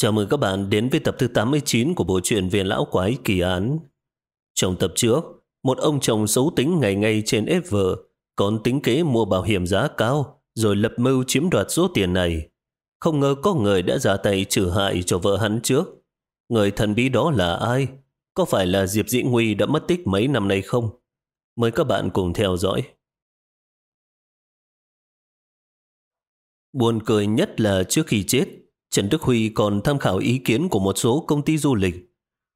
Chào mừng các bạn đến với tập thứ 89 của bộ truyện Viên Lão Quái Kỳ Án. Trong tập trước, một ông chồng xấu tính ngày ngày trên ép vợ, còn tính kế mua bảo hiểm giá cao, rồi lập mưu chiếm đoạt số tiền này. Không ngờ có người đã ra tay trừ hại cho vợ hắn trước. Người thần bí đó là ai? Có phải là Diệp Dĩ Nguy đã mất tích mấy năm nay không? Mời các bạn cùng theo dõi. Buồn cười nhất là trước khi chết, Trần Đức Huy còn tham khảo ý kiến của một số công ty du lịch,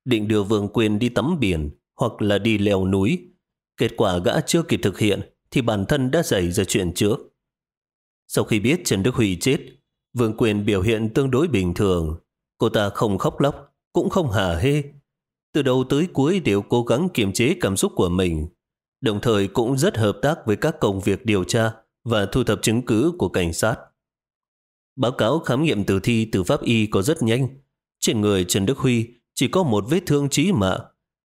định đưa Vương Quyền đi tắm biển hoặc là đi leo núi. Kết quả gã chưa kịp thực hiện thì bản thân đã xảy ra chuyện trước. Sau khi biết Trần Đức Huy chết, Vương Quyền biểu hiện tương đối bình thường. Cô ta không khóc lóc, cũng không hả hê. Từ đầu tới cuối đều cố gắng kiềm chế cảm xúc của mình, đồng thời cũng rất hợp tác với các công việc điều tra và thu thập chứng cứ của cảnh sát. Báo cáo khám nghiệm tử thi từ pháp y có rất nhanh. Trên người Trần Đức Huy chỉ có một vết thương chí mạng,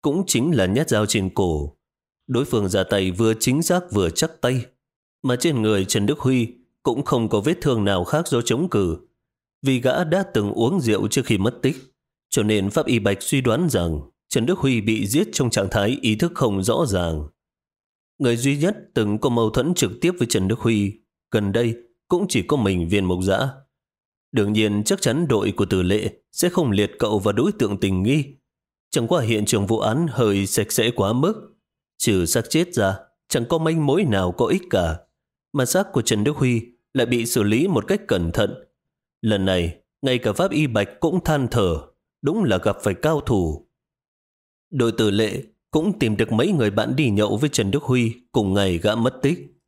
cũng chính là nhát dao trên cổ. Đối phương ra tay vừa chính xác vừa chắc tay. Mà trên người Trần Đức Huy cũng không có vết thương nào khác do chống cử. Vì gã đã từng uống rượu trước khi mất tích, cho nên pháp y Bạch suy đoán rằng Trần Đức Huy bị giết trong trạng thái ý thức không rõ ràng. Người duy nhất từng có mâu thuẫn trực tiếp với Trần Đức Huy gần đây cũng chỉ có mình viên mộc dã. Đương nhiên chắc chắn đội của tử lệ sẽ không liệt cậu vào đối tượng tình nghi. Chẳng qua hiện trường vụ án hơi sạch sẽ quá mức. Trừ xác chết ra, chẳng có manh mối nào có ích cả. Mà xác của Trần Đức Huy lại bị xử lý một cách cẩn thận. Lần này, ngay cả pháp y bạch cũng than thở, đúng là gặp phải cao thủ. Đội tử lệ cũng tìm được mấy người bạn đi nhậu với Trần Đức Huy cùng ngày gã mất tích.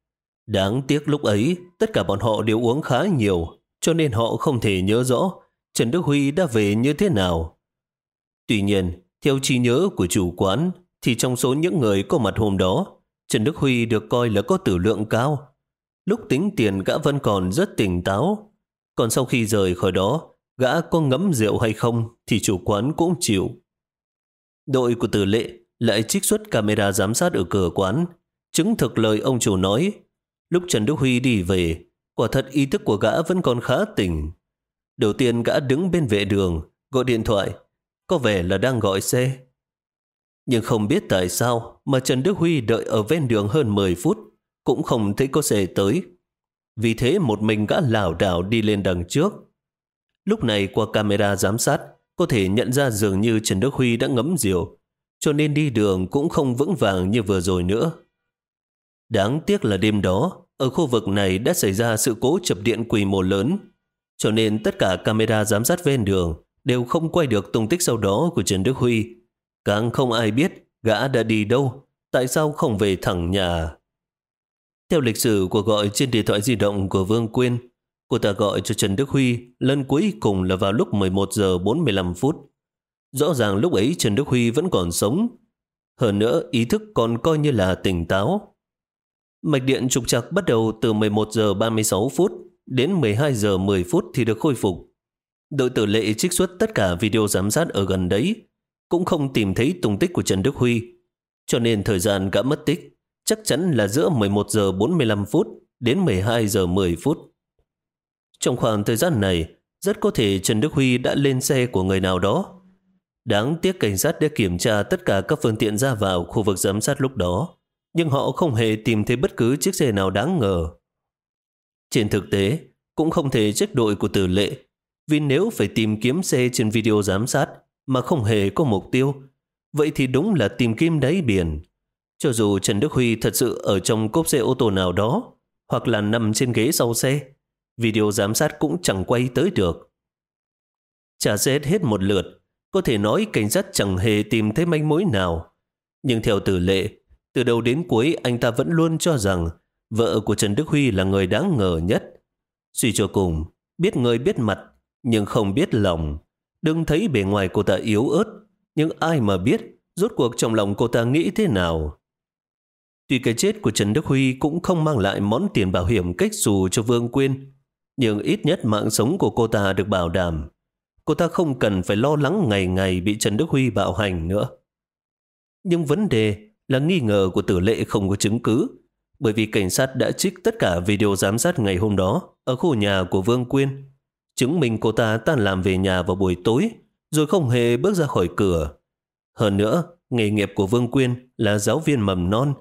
Đáng tiếc lúc ấy, tất cả bọn họ đều uống khá nhiều, cho nên họ không thể nhớ rõ Trần Đức Huy đã về như thế nào. Tuy nhiên, theo trí nhớ của chủ quán, thì trong số những người có mặt hôm đó, Trần Đức Huy được coi là có tử lượng cao. Lúc tính tiền gã vẫn còn rất tỉnh táo. Còn sau khi rời khỏi đó, gã có ngấm rượu hay không thì chủ quán cũng chịu. Đội của tử lệ lại trích xuất camera giám sát ở cửa quán, chứng thực lời ông chủ nói Lúc Trần Đức Huy đi về, quả thật ý thức của gã vẫn còn khá tỉnh. Đầu tiên gã đứng bên vệ đường, gọi điện thoại, có vẻ là đang gọi xe. Nhưng không biết tại sao mà Trần Đức Huy đợi ở ven đường hơn 10 phút, cũng không thấy có xe tới. Vì thế một mình gã lảo đảo đi lên đằng trước. Lúc này qua camera giám sát, có thể nhận ra dường như Trần Đức Huy đã ngấm rượu, cho nên đi đường cũng không vững vàng như vừa rồi nữa. Đáng tiếc là đêm đó, ở khu vực này đã xảy ra sự cố chập điện quy mô lớn, cho nên tất cả camera giám sát ven đường đều không quay được tung tích sau đó của Trần Đức Huy. Càng không ai biết gã đã đi đâu, tại sao không về thẳng nhà. Theo lịch sử của gọi trên điện thoại di động của Vương Quyên, cô ta gọi cho Trần Đức Huy lần cuối cùng là vào lúc 11 giờ 45 phút. Rõ ràng lúc ấy Trần Đức Huy vẫn còn sống. Hơn nữa, ý thức còn coi như là tỉnh táo. Mạch điện trục trặc bắt đầu từ 11 giờ 36 phút đến 12 giờ 10 phút thì được khôi phục. Đội tử lệ trích xuất tất cả video giám sát ở gần đấy, cũng không tìm thấy tung tích của Trần Đức Huy. Cho nên thời gian gã mất tích chắc chắn là giữa 11 giờ 45 phút đến 12 giờ 10 phút. Trong khoảng thời gian này, rất có thể Trần Đức Huy đã lên xe của người nào đó. Đáng tiếc cảnh sát đã kiểm tra tất cả các phương tiện ra vào khu vực giám sát lúc đó nhưng họ không hề tìm thấy bất cứ chiếc xe nào đáng ngờ. Trên thực tế, cũng không thể trách đội của tử lệ, vì nếu phải tìm kiếm xe trên video giám sát mà không hề có mục tiêu, vậy thì đúng là tìm kim đáy biển. Cho dù Trần Đức Huy thật sự ở trong cốp xe ô tô nào đó, hoặc là nằm trên ghế sau xe, video giám sát cũng chẳng quay tới được. Trả xét hết một lượt, có thể nói cảnh sát chẳng hề tìm thấy manh mối nào. Nhưng theo tử lệ, từ đầu đến cuối anh ta vẫn luôn cho rằng vợ của Trần Đức Huy là người đáng ngờ nhất. Suy cho cùng, biết người biết mặt, nhưng không biết lòng. Đừng thấy bề ngoài cô ta yếu ớt, nhưng ai mà biết rốt cuộc trong lòng cô ta nghĩ thế nào. Tuy cái chết của Trần Đức Huy cũng không mang lại món tiền bảo hiểm cách xù cho Vương Quyên, nhưng ít nhất mạng sống của cô ta được bảo đảm. Cô ta không cần phải lo lắng ngày ngày bị Trần Đức Huy bạo hành nữa. Nhưng vấn đề là nghi ngờ của tử lệ không có chứng cứ, bởi vì cảnh sát đã trích tất cả video giám sát ngày hôm đó ở khu nhà của Vương Quyên. chứng minh cô ta tan làm về nhà vào buổi tối, rồi không hề bước ra khỏi cửa. Hơn nữa, nghề nghiệp của Vương Quyên là giáo viên mầm non.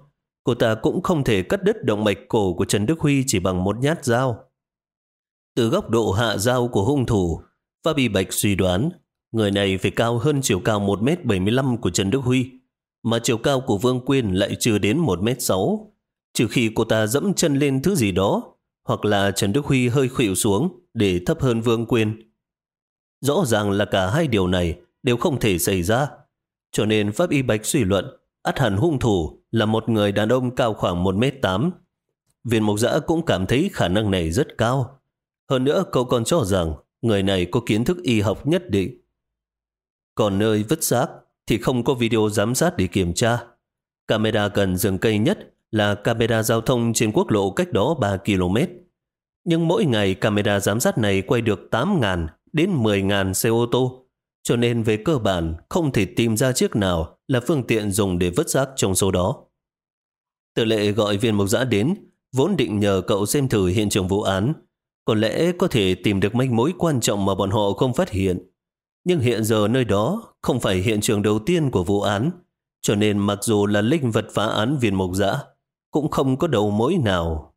Cô ta cũng không thể cắt đứt động mạch cổ của Trần Đức Huy chỉ bằng một nhát dao. Từ góc độ hạ dao của hung thủ, Fabi Bạch suy đoán người này phải cao hơn chiều cao 1m75 của Trần Đức Huy, mà chiều cao của Vương Quyên lại chưa đến 1m6, trừ khi cô ta dẫm chân lên thứ gì đó, hoặc là Trần Đức Huy hơi khuỵu xuống để thấp hơn Vương Quyên. Rõ ràng là cả hai điều này đều không thể xảy ra, cho nên Pháp Y Bạch suy luận ắt hẳn hung thủ là một người đàn ông cao khoảng 1m8. Viên mộc giã cũng cảm thấy khả năng này rất cao. Hơn nữa cậu còn cho rằng người này có kiến thức y học nhất định. Còn nơi vứt xác thì không có video giám sát để kiểm tra. Camera gần rừng cây nhất là camera giao thông trên quốc lộ cách đó 3 km. Nhưng mỗi ngày camera giám sát này quay được 8.000 đến 10.000 xe ô tô, cho nên về cơ bản không thể tìm ra chiếc nào là phương tiện dùng để vứt rác trong số đó. Tử lệ gọi viên mục giã đến, vốn định nhờ cậu xem thử hiện trường vụ án, có lẽ có thể tìm được manh mối quan trọng mà bọn họ không phát hiện. Nhưng hiện giờ nơi đó không phải hiện trường đầu tiên của vụ án, cho nên mặc dù là linh vật phá án viên Mộc Dã cũng không có đầu mối nào.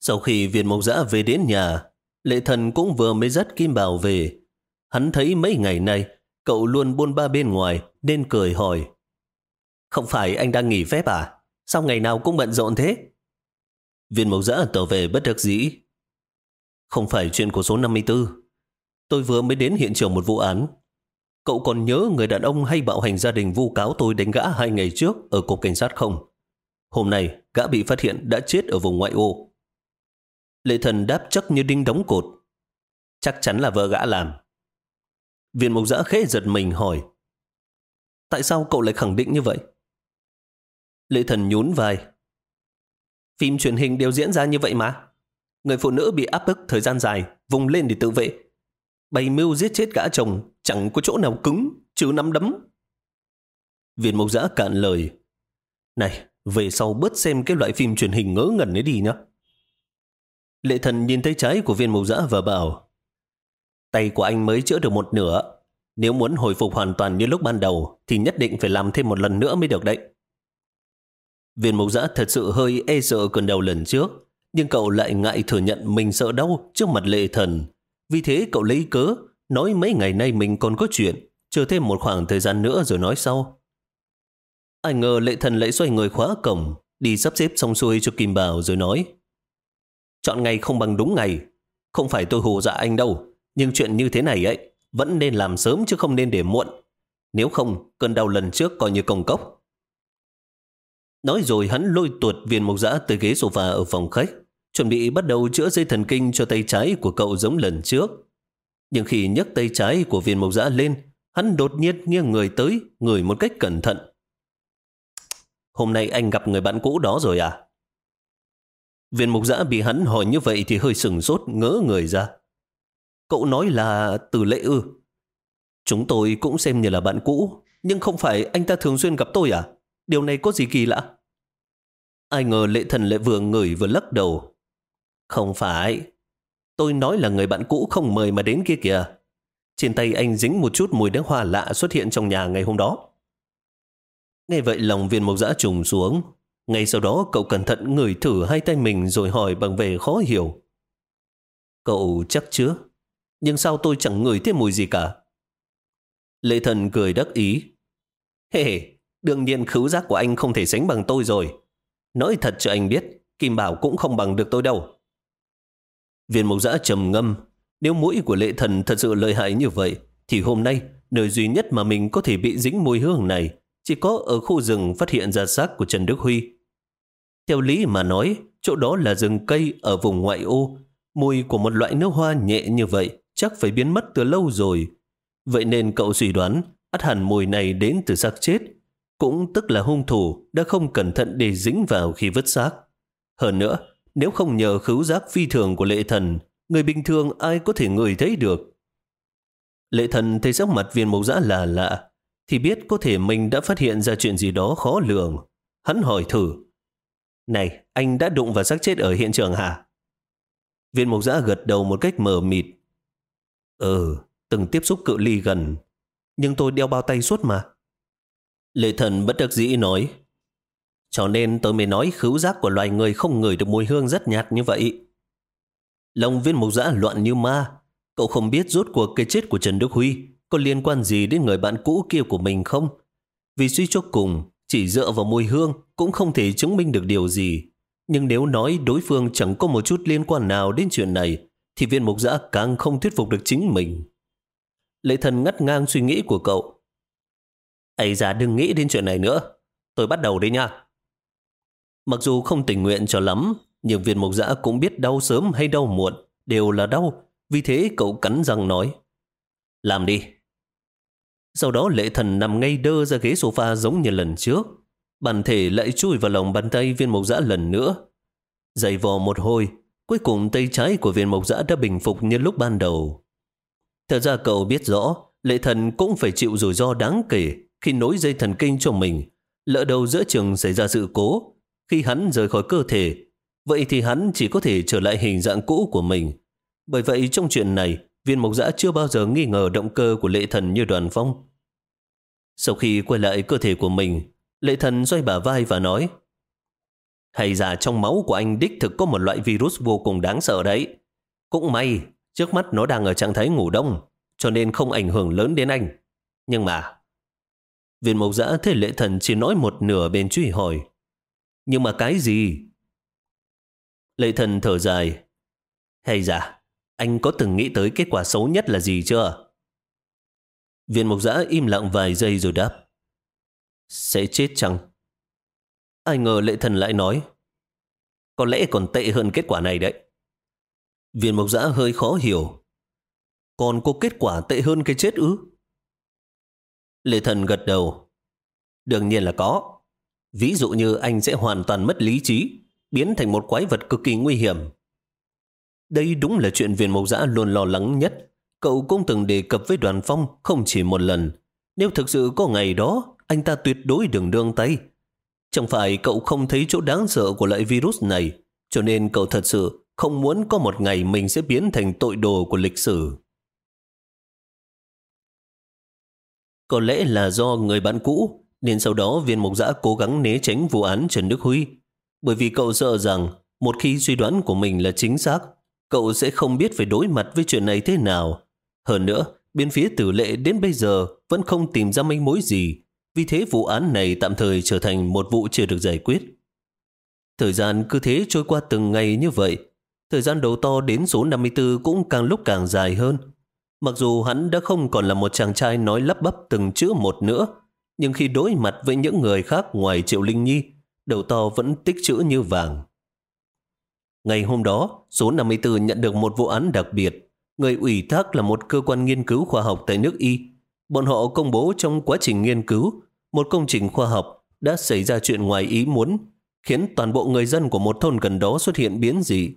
Sau khi viên mộc Dã về đến nhà, lệ thần cũng vừa mới dắt Kim Bảo về. Hắn thấy mấy ngày nay, cậu luôn buôn ba bên ngoài, nên cười hỏi. Không phải anh đang nghỉ phép à? Sao ngày nào cũng bận rộn thế? Viên mộc Dã tỏ về bất đắc dĩ. Không phải chuyện của số 54. Tôi vừa mới đến hiện trường một vụ án. Cậu còn nhớ người đàn ông hay bạo hành gia đình vu cáo tôi đánh gã hai ngày trước ở cục cảnh sát không? Hôm nay, gã bị phát hiện đã chết ở vùng ngoại ô. Lệ thần đáp chắc như đinh đóng cột. Chắc chắn là vợ gã làm. Viên mộc giã khẽ giật mình hỏi. Tại sao cậu lại khẳng định như vậy? Lệ thần nhún vai. Phim truyền hình đều diễn ra như vậy mà. Người phụ nữ bị áp bức thời gian dài, vùng lên để tự vệ. Bày mưu giết chết gã chồng, chẳng có chỗ nào cứng, chứ nắm đấm. Viên mộc giã cạn lời. Này, về sau bớt xem cái loại phim truyền hình ngớ ngẩn ấy đi nhá. Lệ thần nhìn thấy trái của viên mộc giã và bảo Tay của anh mới chữa được một nửa. Nếu muốn hồi phục hoàn toàn như lúc ban đầu thì nhất định phải làm thêm một lần nữa mới được đấy. Viên mộc giã thật sự hơi e sợ cơn đau lần trước, nhưng cậu lại ngại thừa nhận mình sợ đau trước mặt lệ thần. Vì thế cậu lấy cớ, nói mấy ngày nay mình còn có chuyện, chờ thêm một khoảng thời gian nữa rồi nói sau. Ai ngờ lệ thần lại xoay người khóa cổng, đi sắp xếp xong xuôi cho Kim Bảo rồi nói. Chọn ngày không bằng đúng ngày. Không phải tôi hù dạ anh đâu. Nhưng chuyện như thế này ấy, vẫn nên làm sớm chứ không nên để muộn. Nếu không, cơn đau lần trước coi như công cốc. Nói rồi hắn lôi tuột viên mộc dã tới ghế sofa ở phòng khách, chuẩn bị bắt đầu chữa dây thần kinh cho tay trái của cậu giống lần trước. Nhưng khi nhấc tay trái của viên mộc dã lên, hắn đột nhiên nghiêng người tới, người một cách cẩn thận. Hôm nay anh gặp người bạn cũ đó rồi à? Viên mục giã bị hắn hỏi như vậy thì hơi sừng sốt ngỡ người ra. Cậu nói là từ lệ ư. Chúng tôi cũng xem như là bạn cũ, nhưng không phải anh ta thường xuyên gặp tôi à? Điều này có gì kỳ lạ? Ai ngờ lệ thần lại vừa ngửi vừa lắc đầu. Không phải. Tôi nói là người bạn cũ không mời mà đến kia kìa. Trên tay anh dính một chút mùi nước hoa lạ xuất hiện trong nhà ngày hôm đó. Nghe vậy lòng viên mộc dã trùng xuống, ngay sau đó cậu cẩn thận ngửi thử hai tay mình rồi hỏi bằng vẻ khó hiểu. Cậu chắc chứ? Nhưng sao tôi chẳng ngửi thêm mùi gì cả? Lệ thần cười đắc ý. Hề, hey, đương nhiên khứu giác của anh không thể sánh bằng tôi rồi. Nói thật cho anh biết, Kim Bảo cũng không bằng được tôi đâu. Viên mục giã trầm ngâm. Nếu mũi của lệ thần thật sự lợi hại như vậy, thì hôm nay, nơi duy nhất mà mình có thể bị dính mùi hương này chỉ có ở khu rừng phát hiện ra xác của Trần Đức Huy. Theo lý mà nói, chỗ đó là rừng cây ở vùng ngoại ô. Mùi của một loại nước hoa nhẹ như vậy chắc phải biến mất từ lâu rồi. Vậy nên cậu suy đoán ắt hẳn mùi này đến từ xác chết. Cũng tức là hung thủ đã không cẩn thận để dính vào khi vứt xác. Hơn nữa, nếu không nhờ khứu giác phi thường của lệ thần, người bình thường ai có thể ngửi thấy được. Lệ thần thấy sắc mặt viên mộc giã là lạ, thì biết có thể mình đã phát hiện ra chuyện gì đó khó lường. Hắn hỏi thử, này, anh đã đụng vào xác chết ở hiện trường hả? Viên mộc giã gật đầu một cách mờ mịt. Ừ, từng tiếp xúc cự ly gần, nhưng tôi đeo bao tay suốt mà. Lệ thần bất đắc dĩ nói, cho nên tôi mới nói khứu giác của loài người không ngửi được mùi hương rất nhạt như vậy. Lòng viên mục giã loạn như ma, cậu không biết rốt cuộc cái chết của Trần Đức Huy có liên quan gì đến người bạn cũ kia của mình không? Vì suy cho cùng, chỉ dựa vào mùi hương cũng không thể chứng minh được điều gì. Nhưng nếu nói đối phương chẳng có một chút liên quan nào đến chuyện này, thì viên mục giã càng không thuyết phục được chính mình. Lệ thần ngắt ngang suy nghĩ của cậu. Ây ra đừng nghĩ đến chuyện này nữa. Tôi bắt đầu đi nha. Mặc dù không tình nguyện cho lắm, nhưng viên mục giã cũng biết đau sớm hay đau muộn, đều là đau. Vì thế cậu cắn răng nói. Làm đi. Sau đó lệ thần nằm ngay đơ ra ghế sofa giống như lần trước. Bản thể lại chui vào lòng bàn tay viên mộc dã lần nữa. Dày vò một hồi, cuối cùng tay trái của viên mộc dã đã bình phục như lúc ban đầu. Thật ra cậu biết rõ, lệ thần cũng phải chịu rủi ro đáng kể khi nối dây thần kinh cho mình. Lỡ đầu giữa trường xảy ra sự cố, khi hắn rời khỏi cơ thể, vậy thì hắn chỉ có thể trở lại hình dạng cũ của mình. Bởi vậy trong chuyện này, viên mộc giã chưa bao giờ nghi ngờ động cơ của lệ thần như đoàn phong. Sau khi quay lại cơ thể của mình, lệ thần xoay bả vai và nói Hay ra trong máu của anh đích thực có một loại virus vô cùng đáng sợ đấy. Cũng may, trước mắt nó đang ở trạng thái ngủ đông, cho nên không ảnh hưởng lớn đến anh. Nhưng mà... Viên mộc giã thấy lệ thần chỉ nói một nửa bên truy hỏi. Nhưng mà cái gì? Lệ thần thở dài. Hay dạ, anh có từng nghĩ tới kết quả xấu nhất là gì chưa? Viên Mộc giã im lặng vài giây rồi đáp. Sẽ chết chăng? Ai ngờ lệ thần lại nói. Có lẽ còn tệ hơn kết quả này đấy. Viên Mộc giã hơi khó hiểu. Còn có kết quả tệ hơn cái chết ư? Lệ thần gật đầu. Đương nhiên là có. Ví dụ như anh sẽ hoàn toàn mất lý trí, biến thành một quái vật cực kỳ nguy hiểm. Đây đúng là chuyện viên mộc giã luôn lo lắng nhất. Cậu cũng từng đề cập với đoàn phong không chỉ một lần. Nếu thực sự có ngày đó, anh ta tuyệt đối đừng đương tay. Chẳng phải cậu không thấy chỗ đáng sợ của loại virus này, cho nên cậu thật sự không muốn có một ngày mình sẽ biến thành tội đồ của lịch sử. Có lẽ là do người bạn cũ, nên sau đó viên mục giã cố gắng né tránh vụ án Trần Đức Huy. Bởi vì cậu sợ rằng một khi suy đoán của mình là chính xác, cậu sẽ không biết phải đối mặt với chuyện này thế nào. Hơn nữa, bên phía tử lệ đến bây giờ vẫn không tìm ra manh mối gì, vì thế vụ án này tạm thời trở thành một vụ chưa được giải quyết. Thời gian cứ thế trôi qua từng ngày như vậy, thời gian đầu to đến số 54 cũng càng lúc càng dài hơn. Mặc dù hắn đã không còn là một chàng trai nói lắp bắp từng chữ một nữa, nhưng khi đối mặt với những người khác ngoài Triệu Linh Nhi, đầu to vẫn tích chữ như vàng. Ngày hôm đó, số 54 nhận được một vụ án đặc biệt. Người ủy thác là một cơ quan nghiên cứu khoa học tại nước Y. Bọn họ công bố trong quá trình nghiên cứu, một công trình khoa học đã xảy ra chuyện ngoài ý muốn, khiến toàn bộ người dân của một thôn gần đó xuất hiện biến dị.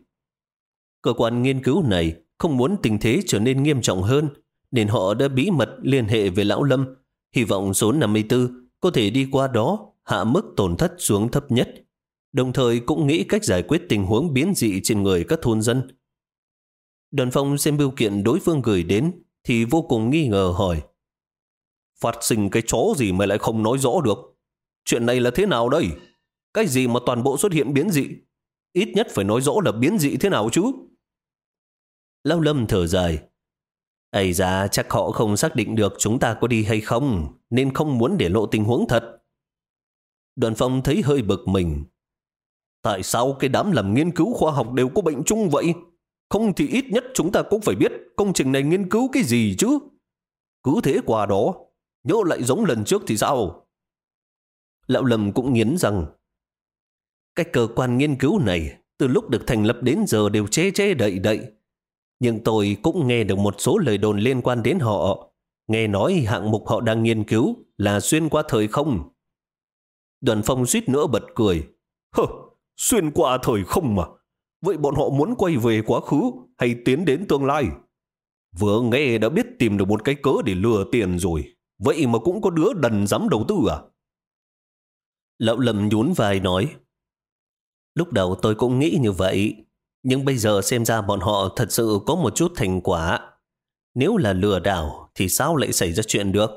Cơ quan nghiên cứu này không muốn tình thế trở nên nghiêm trọng hơn, nên họ đã bí mật liên hệ với Lão Lâm, hy vọng số 54 có thể đi qua đó hạ mức tổn thất xuống thấp nhất, đồng thời cũng nghĩ cách giải quyết tình huống biến dị trên người các thôn dân. Đoàn phong xem bưu kiện đối phương gửi đến thì vô cùng nghi ngờ hỏi Phát sinh cái chó gì mà lại không nói rõ được? Chuyện này là thế nào đây? Cái gì mà toàn bộ xuất hiện biến dị? Ít nhất phải nói rõ là biến dị thế nào chứ? Lão lâm thở dài. Ây ra chắc họ không xác định được chúng ta có đi hay không, nên không muốn để lộ tình huống thật. Đoàn phong thấy hơi bực mình. Tại sao cái đám làm nghiên cứu khoa học đều có bệnh chung vậy? Không thì ít nhất chúng ta cũng phải biết công trình này nghiên cứu cái gì chứ. Cứ thế qua đó, nhớ lại giống lần trước thì sao? Lão Lâm cũng nghiến rằng cái cơ quan nghiên cứu này từ lúc được thành lập đến giờ đều che che đậy đậy. Nhưng tôi cũng nghe được một số lời đồn liên quan đến họ. Nghe nói hạng mục họ đang nghiên cứu là xuyên qua thời không. Đoàn phong suýt nữa bật cười. Hơ, xuyên qua thời không mà. Vậy bọn họ muốn quay về quá khứ hay tiến đến tương lai? Vừa nghe đã biết tìm được một cái cớ để lừa tiền rồi. Vậy mà cũng có đứa đần dám đầu tư à? Lão Lâm nhún vai nói. Lúc đầu tôi cũng nghĩ như vậy. Nhưng bây giờ xem ra bọn họ thật sự có một chút thành quả. Nếu là lừa đảo thì sao lại xảy ra chuyện được?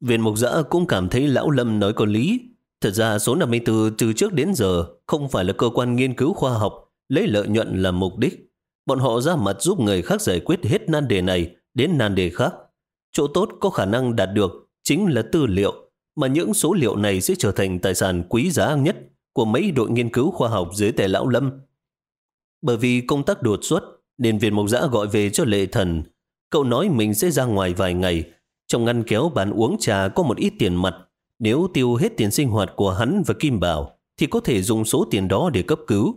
Viên mục giã cũng cảm thấy lão Lâm nói có lý. Thật ra số 54 từ trước đến giờ không phải là cơ quan nghiên cứu khoa học lấy lợi nhuận là mục đích. Bọn họ ra mặt giúp người khác giải quyết hết nan đề này đến nan đề khác. Chỗ tốt có khả năng đạt được chính là tư liệu, mà những số liệu này sẽ trở thành tài sản quý giá nhất của mấy đội nghiên cứu khoa học dưới tề lão Lâm. Bởi vì công tác đột xuất, nên viên mộc giã gọi về cho lệ thần. Cậu nói mình sẽ ra ngoài vài ngày. Trong ngăn kéo bán uống trà có một ít tiền mặt. Nếu tiêu hết tiền sinh hoạt của hắn và Kim Bảo, thì có thể dùng số tiền đó để cấp cứu.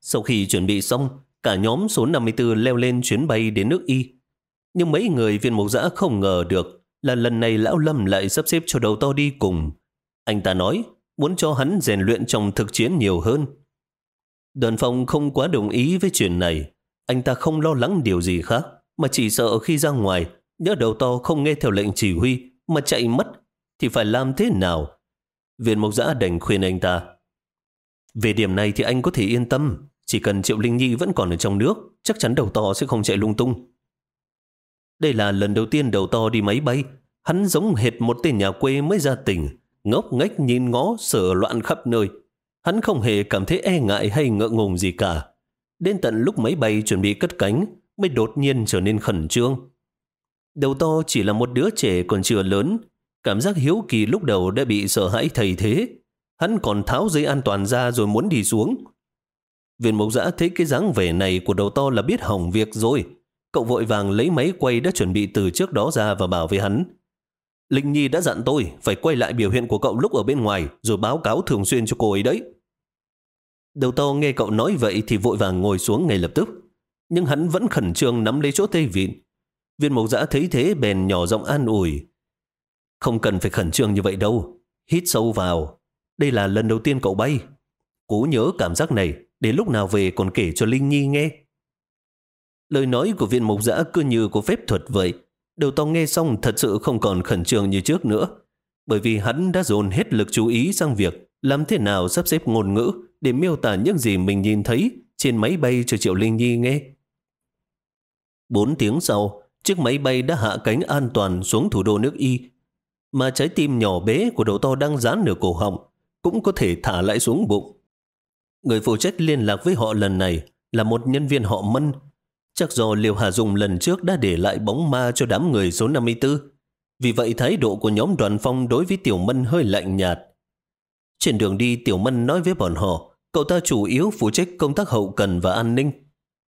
Sau khi chuẩn bị xong, cả nhóm số 54 leo lên chuyến bay đến nước Y. Nhưng mấy người viên mộc giã không ngờ được là lần này Lão Lâm lại sắp xếp cho đầu to đi cùng. Anh ta nói muốn cho hắn rèn luyện trong thực chiến nhiều hơn. Đoàn phong không quá đồng ý với chuyện này. Anh ta không lo lắng điều gì khác, mà chỉ sợ khi ra ngoài, nhớ đầu to không nghe theo lệnh chỉ huy mà chạy mất, thì phải làm thế nào? Viên mộc giã đành khuyên anh ta. Về điểm này thì anh có thể yên tâm, chỉ cần Triệu Linh Nhi vẫn còn ở trong nước, chắc chắn đầu to sẽ không chạy lung tung. Đây là lần đầu tiên đầu to đi máy bay. Hắn giống hệt một tên nhà quê mới ra tỉnh, ngốc nghếch nhìn ngó sợ loạn khắp nơi. Hắn không hề cảm thấy e ngại hay ngợ ngùng gì cả. Đến tận lúc máy bay chuẩn bị cất cánh, mới đột nhiên trở nên khẩn trương. Đầu to chỉ là một đứa trẻ còn chưa lớn. Cảm giác hiếu kỳ lúc đầu đã bị sợ hãi thầy thế. Hắn còn tháo dây an toàn ra rồi muốn đi xuống. Viên mộc giã thấy cái dáng vẻ này của đầu to là biết hỏng việc rồi. Cậu vội vàng lấy máy quay đã chuẩn bị từ trước đó ra và bảo với hắn. Linh Nhi đã dặn tôi phải quay lại biểu hiện của cậu lúc ở bên ngoài rồi báo cáo thường xuyên cho cô ấy đấy. Đầu to nghe cậu nói vậy thì vội vàng ngồi xuống ngay lập tức. Nhưng hắn vẫn khẩn trương nắm lấy chỗ tây vịn. Viên mộc giã thấy thế bèn nhỏ giọng an ủi. Không cần phải khẩn trương như vậy đâu. Hít sâu vào. Đây là lần đầu tiên cậu bay. Cố nhớ cảm giác này, để lúc nào về còn kể cho Linh Nhi nghe. Lời nói của viên Mộc giã cứ như có phép thuật vậy. Đầu to nghe xong thật sự không còn khẩn trương như trước nữa. Bởi vì hắn đã dồn hết lực chú ý sang việc làm thế nào sắp xếp ngôn ngữ để miêu tả những gì mình nhìn thấy trên máy bay cho Triệu Linh Nhi nghe. Bốn tiếng sau, chiếc máy bay đã hạ cánh an toàn xuống thủ đô nước Y. Mà trái tim nhỏ bé của đầu to đang dán nửa cổ họng cũng có thể thả lại xuống bụng. Người phụ trách liên lạc với họ lần này là một nhân viên họ Mân Chắc do Liêu Hà Dung lần trước đã để lại bóng ma cho đám người số 54. Vì vậy thái độ của nhóm đoàn phong đối với Tiểu Mân hơi lạnh nhạt. Trên đường đi Tiểu Mân nói với bọn họ, cậu ta chủ yếu phụ trách công tác hậu cần và an ninh.